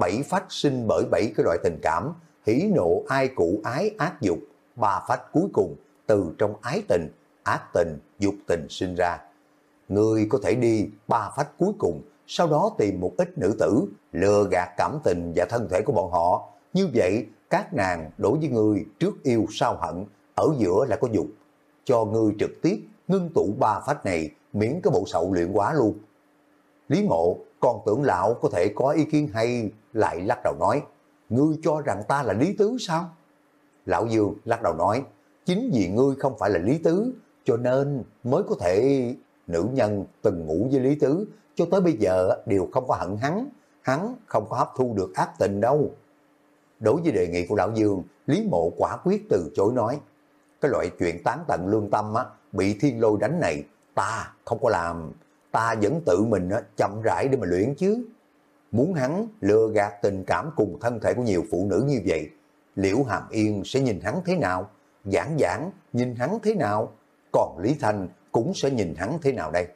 Speaker 1: bảy phách sinh bởi bảy cái loại tình cảm, hỉ nộ ai cụ ái ác dục, ba phách cuối cùng từ trong ái tình, ác tình, dục tình sinh ra. Người có thể đi ba phách cuối cùng, sau đó tìm một ít nữ tử, lừa gạt cảm tình và thân thể của bọn họ. Như vậy, các nàng đối với người trước yêu sau hận, ở giữa là có dục. Cho ngươi trực tiếp ngưng tụ ba phách này, miễn cái bộ sậu luyện quá luôn. Lý mộ, còn tưởng lão có thể có ý kiến hay, lại lắc đầu nói, ngươi cho rằng ta là lý tứ sao? Lão Dương lắc đầu nói, chính vì ngươi không phải là lý tứ, cho nên mới có thể nữ nhân từng ngủ với lý tứ, cho tới bây giờ đều không có hận hắn, hắn không có hấp thu được ác tình đâu. Đối với đề nghị của Lão Dương, Lý Mộ quả quyết từ chối nói, cái loại chuyện tán tận lương tâm á, bị thiên lôi đánh này, ta không có làm, ta vẫn tự mình chậm rãi để mà luyện chứ. Muốn hắn lừa gạt tình cảm cùng thân thể của nhiều phụ nữ như vậy, Liễu Hàm Yên sẽ nhìn hắn thế nào? Giảng giảng nhìn hắn thế nào? Còn Lý Thanh cũng sẽ nhìn hắn thế nào đây?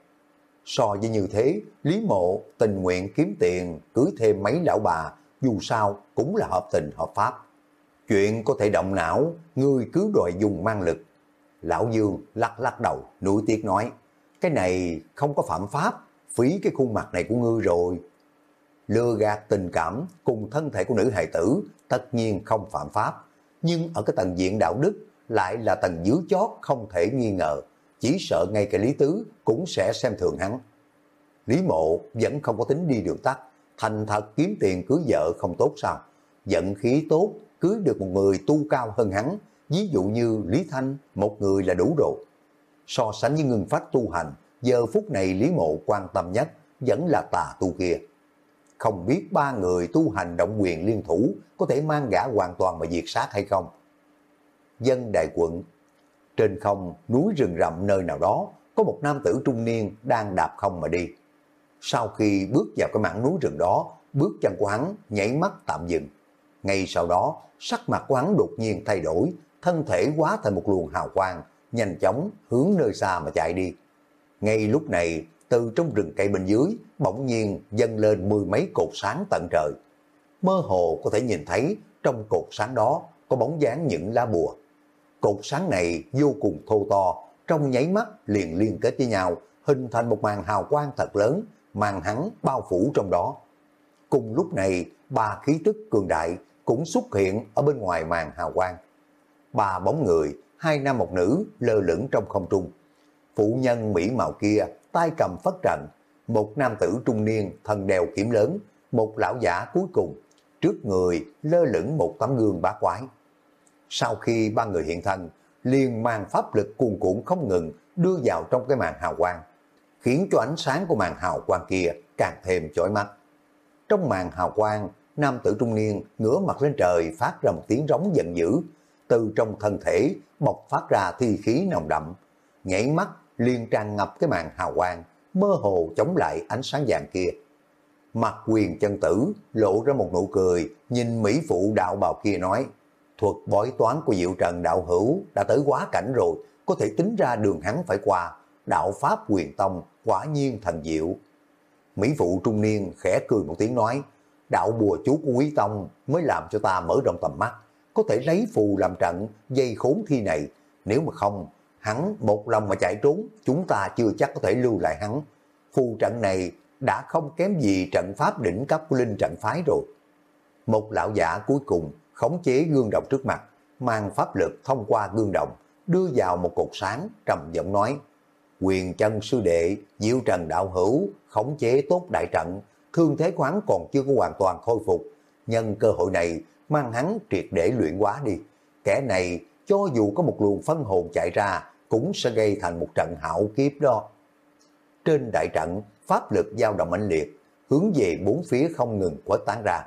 Speaker 1: So với như thế, Lý Mộ tình nguyện kiếm tiền, cưới thêm mấy lão bà, dù sao cũng là hợp tình hợp pháp. Chuyện có thể động não, ngươi cứ đòi dùng mang lực. Lão Dương lắc lắc đầu, nuối tiếc nói, cái này không có phạm pháp, phí cái khuôn mặt này của ngươi rồi. Lừa gạt tình cảm cùng thân thể của nữ hài tử tất nhiên không phạm pháp, nhưng ở cái tầng diện đạo đức lại là tầng dưới chót không thể nghi ngờ, chỉ sợ ngay cả Lý Tứ cũng sẽ xem thường hắn. Lý Mộ vẫn không có tính đi đường tắt, thành thật kiếm tiền cưới vợ không tốt sao? Giận khí tốt, cưới được một người tu cao hơn hắn, ví dụ như Lý Thanh, một người là đủ rồi. So sánh với ngưng phát tu hành, giờ phút này Lý Mộ quan tâm nhất vẫn là tà tu kia. Không biết ba người tu hành động quyền liên thủ có thể mang gã hoàn toàn mà diệt sát hay không? Dân đại quận Trên không, núi rừng rậm nơi nào đó, có một nam tử trung niên đang đạp không mà đi. Sau khi bước vào cái mảng núi rừng đó, bước chân của hắn nhảy mắt tạm dừng. Ngay sau đó, sắc mặt của hắn đột nhiên thay đổi, thân thể hóa thành một luồng hào quang, nhanh chóng hướng nơi xa mà chạy đi. Ngay lúc này, từ trong rừng cây bên dưới, bỗng nhiên dâng lên mười mấy cột sáng tận trời. Mơ hồ có thể nhìn thấy trong cột sáng đó có bóng dáng những lá bùa. Cột sáng này vô cùng thô to, trong nháy mắt liền liên kết với nhau, hình thành một màn hào quang thật lớn, màn hắn bao phủ trong đó. Cùng lúc này, ba khí tức cường đại cũng xuất hiện ở bên ngoài màn hào quang. Ba bóng người, hai nam một nữ lơ lửng trong không trung. Phụ nhân mỹ mạo kia tay cầm phất trận, một nam tử trung niên thân đèo kiểm lớn, một lão giả cuối cùng, trước người lơ lửng một tấm gương bá quái. Sau khi ba người hiện thân, liền mang pháp lực cuồn cuộn không ngừng đưa vào trong cái màn hào quang, khiến cho ánh sáng của màn hào quang kia càng thêm chói mắt. Trong màn hào quang, nam tử trung niên ngửa mặt lên trời phát ra một tiếng rống giận dữ, từ trong thân thể bộc phát ra thi khí nồng đậm, nhảy mắt liền tràn ngập cái màn hào quang, mơ hồ chống lại ánh sáng vàng kia. Mặt quyền chân tử lộ ra một nụ cười, nhìn Mỹ phụ đạo bào kia nói, thuật bói toán của Diệu Trần đạo hữu đã tới quá cảnh rồi, có thể tính ra đường hắn phải qua, đạo Pháp quyền tông quả nhiên thần diệu. Mỹ phụ trung niên khẽ cười một tiếng nói, đạo bùa chú của quý tông mới làm cho ta mở rộng tầm mắt, có thể lấy phù làm trận, dây khốn thi này, nếu mà không, hắn một lòng mà chạy trốn, chúng ta chưa chắc có thể lưu lại hắn. Phù trận này đã không kém gì trận pháp đỉnh cấp của linh trận phái rồi. Một lão giả cuối cùng khống chế gương đồng trước mặt, mang pháp lực thông qua gương đồng, đưa vào một cột sáng trầm giọng nói, quyền chân sư đệ, diệu trần đạo hữu, khống chế tốt đại trận, thương thế khoáng còn chưa có hoàn toàn khôi phục. Nhân cơ hội này, mang hắn triệt để luyện quá đi. Kẻ này, cho dù có một luồng phân hồn chạy ra, cũng sẽ gây thành một trận hảo kiếp đó. Trên đại trận, pháp lực dao động mãnh liệt, hướng về bốn phía không ngừng khuếch tán ra.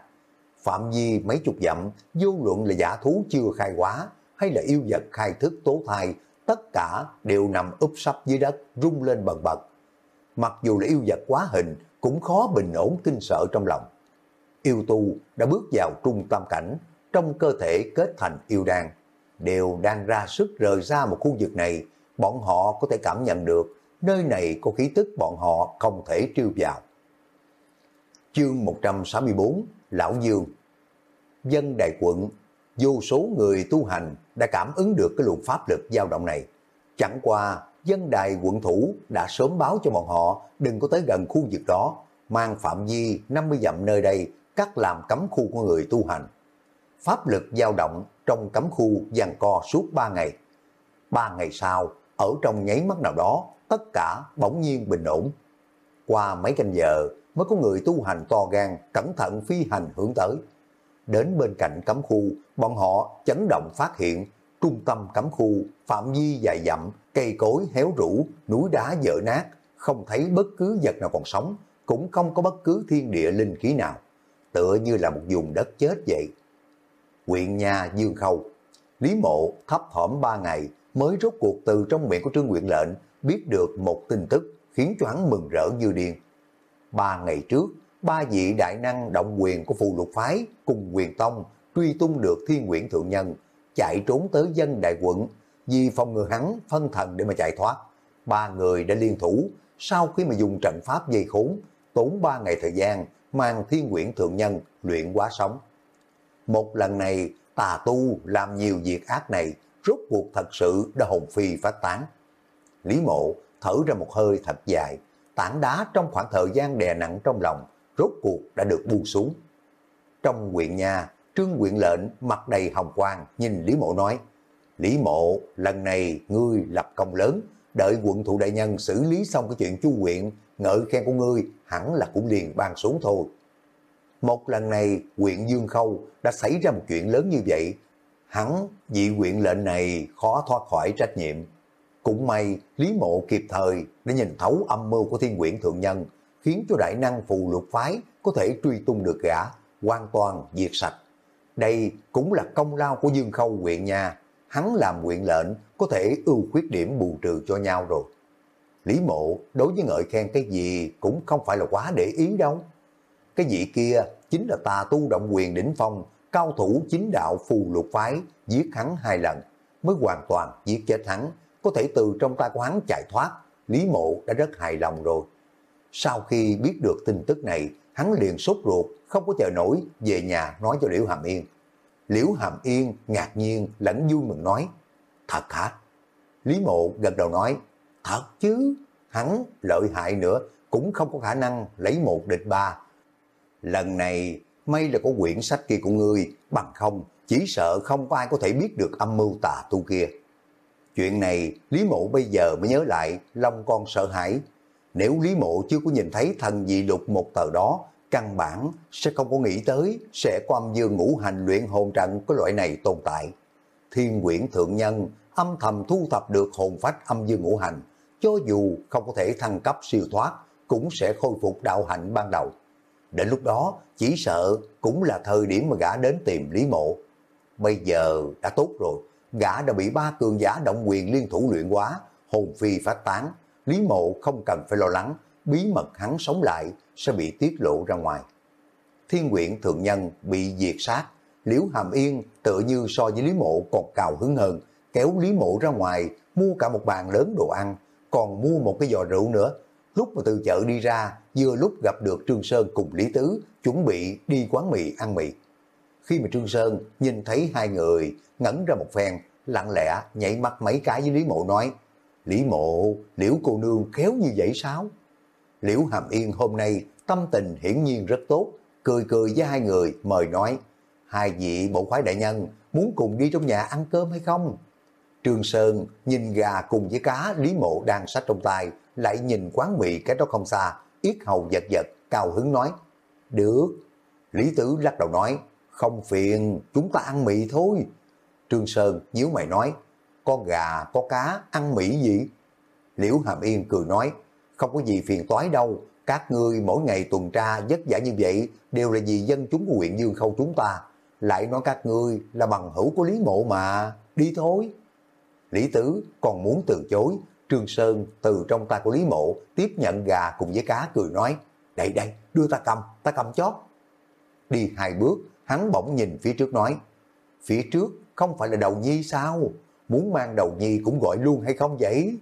Speaker 1: Phạm vi mấy chục dặm, vô luận là giả thú chưa khai hóa, hay là yêu vật khai thức tố thai, tất cả đều nằm úp sắp dưới đất, rung lên bần bật. Mặc dù là yêu vật quá hình, cũng khó bình ổn kinh sợ trong lòng. Yêu tu đã bước vào trung tâm cảnh, trong cơ thể kết thành yêu đan, đều đang ra sức rời ra một khu vực này, bọn họ có thể cảm nhận được nơi này có khí tức bọn họ không thể trêu vào. Chương 164 Lão Dương Dân đại quận, vô số người tu hành đã cảm ứng được cái luồng pháp lực dao động này. Chẳng qua, dân đại quận thủ đã sớm báo cho bọn họ đừng có tới gần khu vực đó, mang phạm vi 50 dặm nơi đây cắt làm cấm khu của người tu hành. Pháp lực dao động trong cấm khu giằng co suốt 3 ngày. 3 ngày sau, ở trong nháy mắt nào đó, tất cả bỗng nhiên bình ổn. Qua mấy canh giờ mới có người tu hành to gan, cẩn thận phi hành hướng tới. Đến bên cạnh cấm khu, bọn họ chấn động phát hiện trung tâm cấm khu, phạm vi dài dặm, cây cối héo rũ, núi đá dở nát, không thấy bất cứ vật nào còn sống, cũng không có bất cứ thiên địa linh khí nào, tựa như là một vùng đất chết vậy. Quyện nhà Dương Khâu, Lý Mộ thấp thỏm ba ngày mới rốt cuộc từ trong miệng của Trương Quyện lệnh biết được một tin tức khiến cho hắn mừng rỡ như điên. Ba ngày trước, ba vị đại năng động quyền của phù lục phái cùng quyền tông truy tung được thiên nguyện thượng nhân, chạy trốn tới dân đại quận, vì phòng ngừa hắn phân thần để mà chạy thoát. Ba người đã liên thủ, sau khi mà dùng trận pháp dây khốn, tốn ba ngày thời gian, mang thiên quyển thượng nhân luyện quá sống. Một lần này, tà tu làm nhiều việc ác này, rốt cuộc thật sự đã hồn phi phát tán. Lý mộ thở ra một hơi thật dài, tảng đá trong khoảng thời gian đè nặng trong lòng, rốt cuộc đã được buông xuống. Trong quyện nhà, trương quyện lệnh mặt đầy hồng quang nhìn Lý mộ nói, Lý mộ, lần này ngươi lập công lớn, đợi quận thủ đại nhân xử lý xong cái chuyện chu quyện, ngợi khen của ngươi hẳn là cũng liền ban xuống thôi. Một lần này, quyện Dương Khâu đã xảy ra một chuyện lớn như vậy, hắn vị quyện lệnh này khó thoát khỏi trách nhiệm. Cũng may Lý Mộ kịp thời để nhìn thấu âm mưu của thiên quyển thượng nhân, khiến cho đại năng phù lục phái có thể truy tung được gã, hoàn toàn diệt sạch. Đây cũng là công lao của Dương Khâu quyện nhà. hắn làm quyện lệnh có thể ưu khuyết điểm bù trừ cho nhau rồi. Lý Mộ đối với ngợi khen cái gì cũng không phải là quá để ý đâu. Cái vị kia chính là tà tu động quyền đỉnh phong, cao thủ chính đạo phù lục phái, giết hắn hai lần, mới hoàn toàn giết chết hắn, có thể từ trong tay của hắn chạy thoát, Lý Mộ đã rất hài lòng rồi. Sau khi biết được tin tức này, hắn liền sốt ruột, không có chờ nổi, về nhà nói cho Liễu Hàm Yên. Liễu Hàm Yên ngạc nhiên lẫn vui mừng nói, thật hả? Lý Mộ gật đầu nói, thật chứ, hắn lợi hại nữa, cũng không có khả năng lấy một địch ba. Lần này, may là có quyển sách kia của ngươi, bằng không, chỉ sợ không có ai có thể biết được âm mưu tà tu kia. Chuyện này Lý Mộ bây giờ mới nhớ lại Long con sợ hãi. Nếu Lý Mộ chưa có nhìn thấy thần dị lục một tờ đó, căn bản sẽ không có nghĩ tới sẽ có âm dương ngũ hành luyện hồn trận có loại này tồn tại. Thiên quyển thượng nhân âm thầm thu thập được hồn phách âm dương ngũ hành, cho dù không có thể thăng cấp siêu thoát, cũng sẽ khôi phục đạo hạnh ban đầu. Đến lúc đó, chỉ sợ cũng là thời điểm mà gã đến tìm Lý Mộ. Bây giờ đã tốt rồi, gã đã bị ba cường giả động quyền liên thủ luyện quá, hồn phi phát tán, Lý Mộ không cần phải lo lắng, bí mật hắn sống lại sẽ bị tiết lộ ra ngoài. Thiên quyện thượng nhân bị diệt sát, Liễu Hàm Yên tự như so với Lý Mộ còn cào hứng hơn, kéo Lý Mộ ra ngoài, mua cả một bàn lớn đồ ăn, còn mua một cái giò rượu nữa. Lúc mà từ chợ đi ra, vừa lúc gặp được Trương Sơn cùng Lý Tứ, chuẩn bị đi quán mì ăn mì. Khi mà Trương Sơn nhìn thấy hai người, ngẩn ra một phen, lặng lẽ nhảy mắt mấy cái với Lý Mộ nói, Lý Mộ, liễu cô nương khéo như vậy sao? Liễu Hàm Yên hôm nay tâm tình hiển nhiên rất tốt, cười cười với hai người mời nói, hai vị bộ khoái đại nhân muốn cùng đi trong nhà ăn cơm hay không? Trương Sơn nhìn gà cùng với cá Lý Mộ đang sách trong tay, lại nhìn quán mì cái đó không xa, yết hầu giật giật, cao hứng nói, được. Lý Tử lắc đầu nói, không phiền, chúng ta ăn mì thôi. Trương Sơn nhíu mày nói, có gà, có cá, ăn mì gì? Liễu Hàm Yên cười nói, không có gì phiền toái đâu, các ngươi mỗi ngày tuần tra vất vả như vậy đều là vì dân chúng của huyện Dương Khâu chúng ta. Lại nói các ngươi là bằng hữu của Lý Mộ mà, đi thôi. Lý Tứ còn muốn từ chối, Trương Sơn từ trong tay của Lý Mộ tiếp nhận gà cùng với cá cười nói, đây đây, đưa ta cầm, ta cầm chót. Đi hai bước, hắn bỗng nhìn phía trước nói, phía trước không phải là đầu nhi sao? Muốn mang đầu nhi cũng gọi luôn hay không vậy?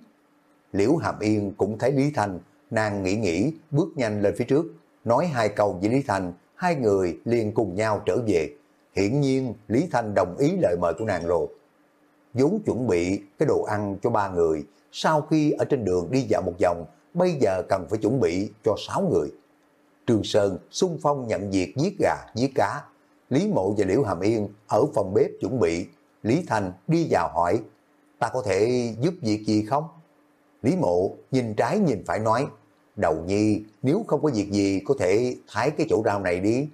Speaker 1: Liễu Hàm Yên cũng thấy Lý Thành, nàng nghĩ nghĩ, bước nhanh lên phía trước, nói hai câu với Lý Thành, hai người liền cùng nhau trở về. Hiển nhiên Lý Thành đồng ý lời mời của nàng rồi vốn chuẩn bị cái đồ ăn cho ba người, sau khi ở trên đường đi dạo một vòng, bây giờ cần phải chuẩn bị cho sáu người. Trường Sơn xung phong nhận việc giết gà, giết cá. Lý Mộ và Liễu Hàm Yên ở phòng bếp chuẩn bị. Lý Thành đi vào hỏi, ta có thể giúp việc gì không? Lý Mộ nhìn trái nhìn phải nói, đầu nhi nếu không có việc gì có thể thái cái chỗ rau này đi.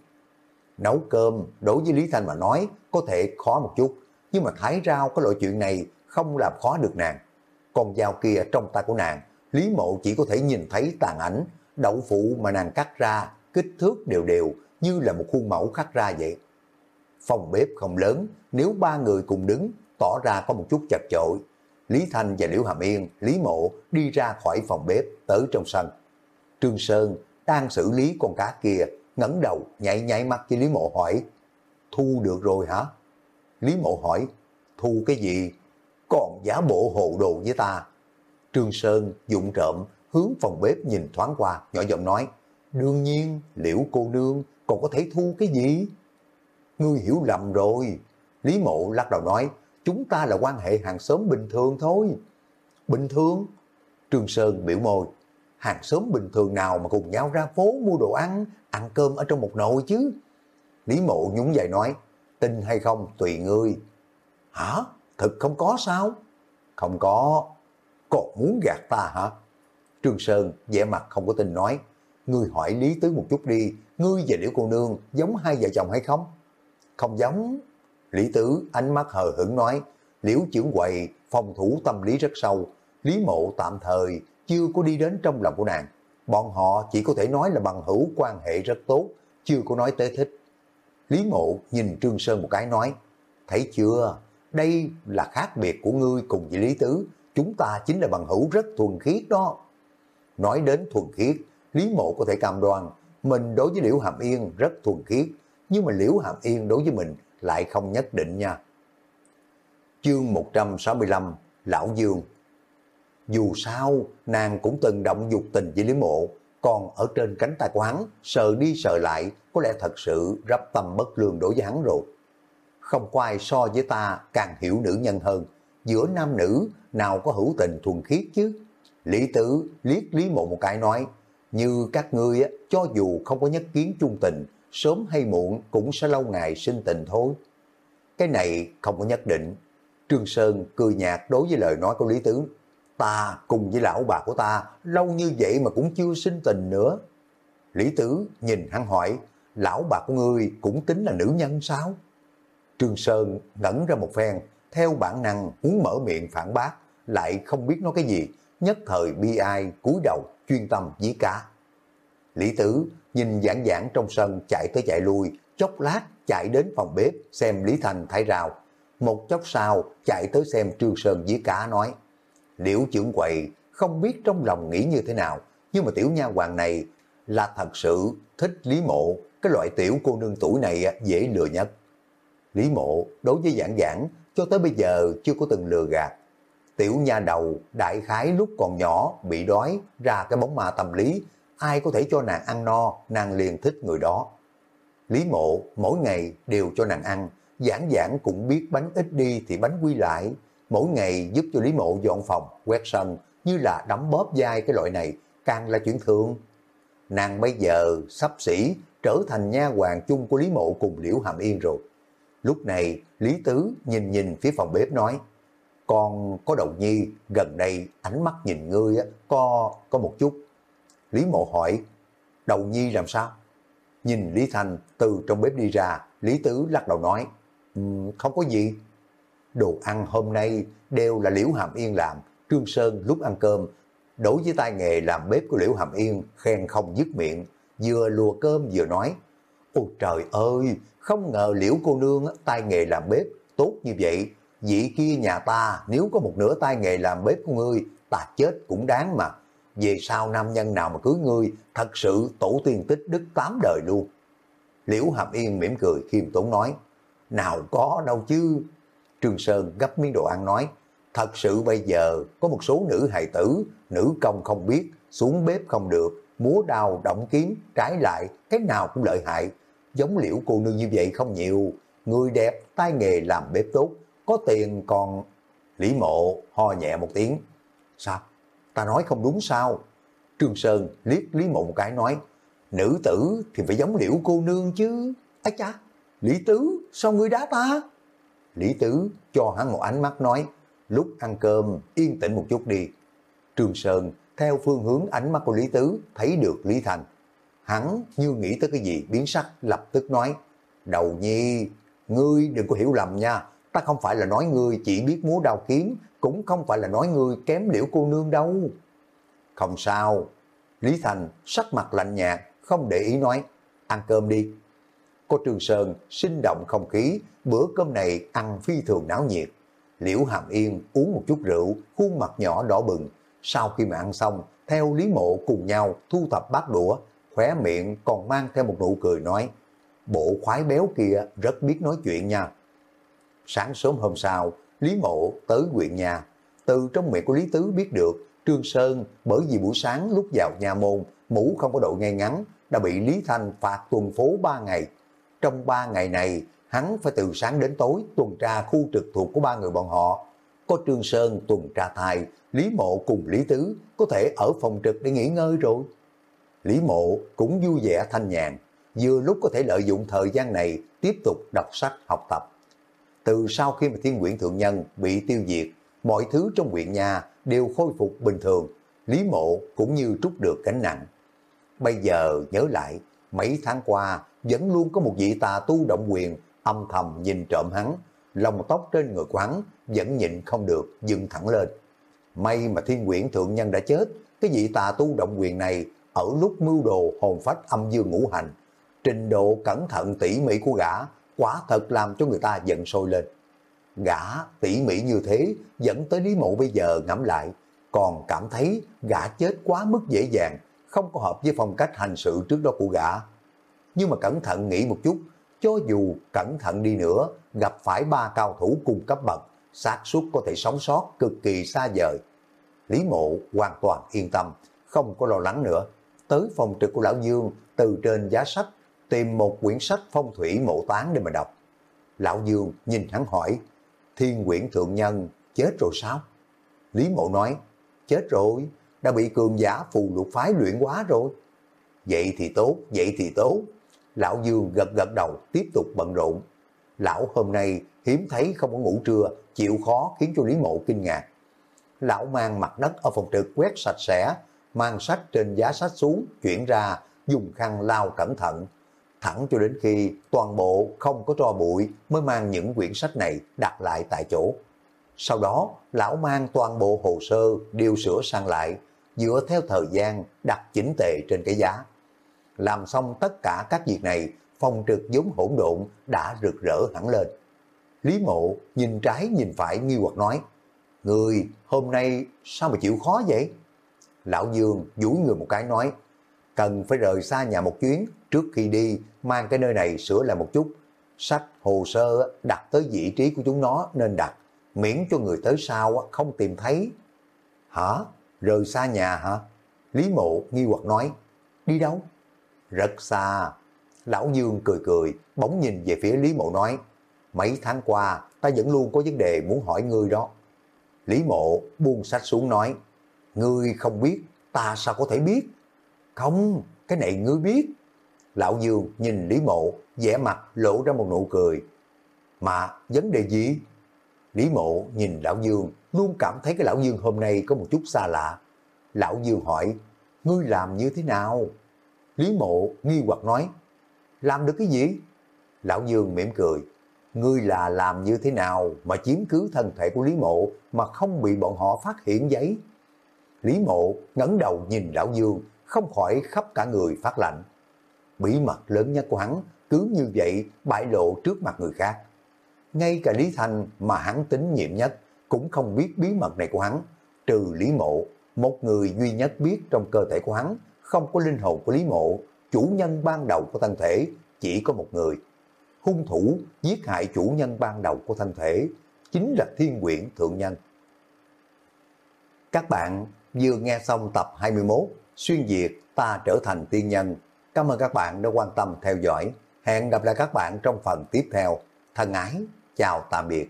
Speaker 1: Nấu cơm đối với Lý Thanh mà nói có thể khó một chút, nhưng mà thái rau có loại chuyện này không làm khó được nàng. Con dao kia trong tay của nàng, Lý Mộ chỉ có thể nhìn thấy tàn ảnh, đậu phụ mà nàng cắt ra, kích thước đều đều như là một khuôn mẫu khắc ra vậy. Phòng bếp không lớn, nếu ba người cùng đứng, tỏ ra có một chút chật chội. Lý Thanh và Liễu Hàm Yên, Lý Mộ đi ra khỏi phòng bếp tới trong sân. Trương Sơn đang xử lý con cá kia, ngẩng đầu nhảy nhảy mắt với Lý Mộ hỏi, thu được rồi hả? Lý Mộ hỏi, thu cái gì? Còn giả bộ hồ đồ với ta. Trương Sơn dụng trộm hướng phòng bếp nhìn thoáng qua, nhỏ giọng nói, đương nhiên liễu cô nương còn có thể thu cái gì? Ngươi hiểu lầm rồi. Lý Mộ lắc đầu nói, chúng ta là quan hệ hàng xóm bình thường thôi. Bình thường? Trương Sơn biểu môi, hàng xóm bình thường nào mà cùng nhau ra phố mua đồ ăn, ăn cơm ở trong một nồi chứ. Lý mộ nhún dài nói, tin hay không tùy ngươi. Hả? Thực không có sao? Không có. Còn muốn gạt ta hả? Trương Sơn vẻ mặt không có tin nói, ngươi hỏi Lý Tứ một chút đi, ngươi và Liễu cô nương giống hai vợ chồng hay không? Không giống. Lý Tứ ánh mắt hờ hững nói, Liễu trưởng quầy phòng thủ tâm lý rất sâu, Lý Mộ tạm thời chưa có đi đến trong lòng của nàng. Bọn họ chỉ có thể nói là bằng hữu quan hệ rất tốt, chưa có nói tới thích. Lý Mộ nhìn Trương Sơn một cái nói, thấy chưa, đây là khác biệt của ngươi cùng với Lý Tứ, chúng ta chính là bằng hữu rất thuần khiết đó. Nói đến thuần khiết, Lý Mộ có thể cam đoan, mình đối với Liễu Hàm Yên rất thuần khiết, nhưng mà Liễu Hàm Yên đối với mình lại không nhất định nha. Chương 165 Lão Dương dù sao, nàng cũng từng động dục tình với Lý Mộ, còn ở trên cánh tay của hắn, sờ đi sờ lại, có lẽ thật sự rắp tâm bất lương đối với hắn rồi. Không có ai so với ta càng hiểu nữ nhân hơn, giữa nam nữ nào có hữu tình thuần khiết chứ. Lý tử liếc Lý Mộ một cái nói, như các ngươi cho dù không có nhất kiến chung tình, sớm hay muộn cũng sẽ lâu ngày sinh tình thôi. Cái này không có nhất định. Trương Sơn cười nhạt đối với lời nói của Lý Tứ ta cùng với lão bà của ta lâu như vậy mà cũng chưa sinh tình nữa. Lý Tử nhìn hắn hỏi, lão bà của ngươi cũng tính là nữ nhân sao? Trương Sơn ngẩn ra một phen, theo bản năng muốn mở miệng phản bác, lại không biết nói cái gì, nhất thời bi ai cúi đầu chuyên tâm dí cá. Lý Tử nhìn giảng giảng trong sân chạy tới chạy lui, chốc lát chạy đến phòng bếp xem Lý Thành thái rào. Một chốc sau chạy tới xem Trương Sơn dí cá nói, Liễu trưởng quầy không biết trong lòng nghĩ như thế nào, nhưng mà tiểu nha hoàng này là thật sự thích Lý Mộ, cái loại tiểu cô nương tuổi này dễ lừa nhất. Lý Mộ đối với giảng giảng cho tới bây giờ chưa có từng lừa gạt. Tiểu nha đầu đại khái lúc còn nhỏ bị đói ra cái bóng ma tâm lý, ai có thể cho nàng ăn no, nàng liền thích người đó. Lý Mộ mỗi ngày đều cho nàng ăn, giảng giảng cũng biết bánh ít đi thì bánh quy lại, mỗi ngày giúp cho Lý Mộ dọn phòng, quét sân như là đấm bóp dai cái loại này, càng là chuyện thường. nàng bây giờ sắp xỉ trở thành nha hoàng chung của Lý Mộ cùng Liễu Hàm Yên rồi. Lúc này, Lý Tứ nhìn nhìn phía phòng bếp nói, con có đầu nhi, gần đây ánh mắt nhìn ngươi có có một chút. Lý Mộ hỏi, đầu nhi làm sao? Nhìn Lý Thanh từ trong bếp đi ra, Lý Tứ lắc đầu nói, um, không có gì. Đồ ăn hôm nay đều là Liễu Hàm Yên làm, Trương Sơn lúc ăn cơm, đối với tay nghề làm bếp của Liễu Hàm Yên khen không dứt miệng, vừa lùa cơm vừa nói, Ôi trời ơi, không ngờ Liễu cô nương tay nghề làm bếp tốt như vậy, vị kia nhà ta nếu có một nửa tay nghề làm bếp của ngươi, ta chết cũng đáng mà. Về sau nam nhân nào mà cưới ngươi, thật sự tổ tiên tích đức tám đời luôn. Liễu Hàm Yên mỉm cười khiêm tốn nói, nào có đâu chứ. Trương Sơn gấp miếng đồ ăn nói, thật sự bây giờ có một số nữ hài tử, nữ công không biết, xuống bếp không được, múa đào động kiếm, trái lại, cái nào cũng lợi hại. Giống liễu cô nương như vậy không nhiều, người đẹp, tay nghề làm bếp tốt, có tiền còn... Lý mộ ho nhẹ một tiếng. Sao? Ta nói không đúng sao? Trương Sơn liếc Lý mộ một cái nói, nữ tử thì phải giống liễu cô nương chứ. Ây cha, Lý Tứ, sao ngươi đá ta? Lý Tứ cho hắn một ánh mắt nói, lúc ăn cơm yên tĩnh một chút đi. Trường Sơn theo phương hướng ánh mắt của Lý Tứ thấy được Lý Thành. Hắn như nghĩ tới cái gì biến sắc lập tức nói, đầu nhi, ngươi đừng có hiểu lầm nha, ta không phải là nói ngươi chỉ biết múa đào kiếm, cũng không phải là nói ngươi kém liễu cô nương đâu. Không sao, Lý Thành sắc mặt lạnh nhạt, không để ý nói, ăn cơm đi. Cô trương Sơn sinh động không khí, bữa cơm này ăn phi thường náo nhiệt. Liễu Hàm Yên uống một chút rượu, khuôn mặt nhỏ đỏ bừng. Sau khi mà ăn xong, theo Lý Mộ cùng nhau thu thập bát đũa, khóe miệng còn mang theo một nụ cười nói, bộ khoái béo kia rất biết nói chuyện nha. Sáng sớm hôm sau, Lý Mộ tới huyện nhà. Từ trong miệng của Lý Tứ biết được, Trương Sơn bởi vì buổi sáng lúc vào nhà môn, mũ không có độ ngay ngắn, đã bị Lý Thanh phạt tuần phố 3 ngày. Trong 3 ngày này, hắn phải từ sáng đến tối tuần tra khu trực thuộc của ba người bọn họ. Có Trương Sơn tuần tra thai, Lý Mộ cùng Lý Tứ có thể ở phòng trực để nghỉ ngơi rồi. Lý Mộ cũng vui vẻ thanh nhàn, vừa lúc có thể lợi dụng thời gian này tiếp tục đọc sách học tập. Từ sau khi mà Thiên Quyển Thượng Nhân bị tiêu diệt, mọi thứ trong huyện nhà đều khôi phục bình thường, Lý Mộ cũng như trút được gánh nặng. Bây giờ nhớ lại, mấy tháng qua vẫn luôn có một vị tà tu động quyền âm thầm nhìn trộm hắn, lông tóc trên người của hắn vẫn nhịn không được dừng thẳng lên. May mà Thiên Quyển Thượng Nhân đã chết, cái vị tà tu động quyền này ở lúc mưu đồ hồn phách âm dương ngũ hành, trình độ cẩn thận tỉ mỉ của gã quả thật làm cho người ta giận sôi lên. Gã tỉ mỉ như thế dẫn tới Lý Mộ bây giờ ngẫm lại, còn cảm thấy gã chết quá mức dễ dàng, không có hợp với phong cách hành sự trước đó của gã. Nhưng mà cẩn thận nghĩ một chút, cho dù cẩn thận đi nữa, gặp phải ba cao thủ cùng cấp bậc, xác suất có thể sống sót cực kỳ xa vời. Lý Mộ hoàn toàn yên tâm, không có lo lắng nữa. Tới phòng trực của Lão Dương, từ trên giá sách, tìm một quyển sách phong thủy mộ tán để mà đọc. Lão Dương nhìn hắn hỏi, Thiên quyển thượng nhân chết rồi sao? Lý Mộ nói, chết rồi, đã bị cường giả phù lục phái luyện quá rồi. Vậy thì tốt, vậy thì tốt. Lão Dương gật gật đầu tiếp tục bận rộn. Lão hôm nay hiếm thấy không có ngủ trưa, chịu khó khiến cho Lý Mộ kinh ngạc. Lão mang mặt đất ở phòng trực quét sạch sẽ, mang sách trên giá sách xuống, chuyển ra, dùng khăn lao cẩn thận. Thẳng cho đến khi toàn bộ không có tro bụi mới mang những quyển sách này đặt lại tại chỗ. Sau đó, lão mang toàn bộ hồ sơ điều sửa sang lại, dựa theo thời gian đặt chỉnh tề trên cái giá. Làm xong tất cả các việc này, phòng trực giống hỗn độn đã rực rỡ hẳn lên. Lý mộ nhìn trái nhìn phải nghi hoặc nói, Người hôm nay sao mà chịu khó vậy? Lão Dương duỗi người một cái nói, cần phải rời xa nhà một chuyến, trước khi đi mang cái nơi này sửa lại một chút. Sách, hồ sơ đặt tới vị trí của chúng nó nên đặt, miễn cho người tới sau không tìm thấy. Hả? Rời xa nhà hả? Lý mộ nghi hoặc nói, đi đâu? Rất xa. Lão Dương cười cười, bóng nhìn về phía Lý mộ nói, mấy tháng qua ta vẫn luôn có vấn đề muốn hỏi ngươi đó. Lý mộ buông sách xuống nói, ngươi không biết, ta sao có thể biết? Không, cái này ngươi biết. Lão Dương nhìn Lý Mộ, vẻ mặt lộ ra một nụ cười. Mà vấn đề gì? Lý Mộ nhìn Lão Dương, luôn cảm thấy cái Lão Dương hôm nay có một chút xa lạ. Lão Dương hỏi, ngươi làm như thế nào? Lý Mộ nghi hoặc nói, làm được cái gì? Lão Dương mỉm cười, ngươi là làm như thế nào mà chiếm cứ thân thể của Lý Mộ mà không bị bọn họ phát hiện giấy? Lý Mộ ngẩng đầu nhìn Lão Dương, không khỏi khắp cả người phát lạnh. Bí mật lớn nhất của hắn cứ như vậy bại lộ trước mặt người khác. Ngay cả Lý Thành mà hắn tín nhiệm nhất cũng không biết bí mật này của hắn, trừ Lý Mộ, một người duy nhất biết trong cơ thể của hắn không có linh hồn của Lý Mộ, chủ nhân ban đầu của thân thể chỉ có một người. Hung thủ giết hại chủ nhân ban đầu của thân thể chính là Thiên Quyển Thượng Nhân. Các bạn vừa nghe xong tập 21 Xuyên Việt ta trở thành tiên nhân. Cảm ơn các bạn đã quan tâm theo dõi. Hẹn gặp lại các bạn trong phần tiếp theo. Thân ái, chào tạm biệt.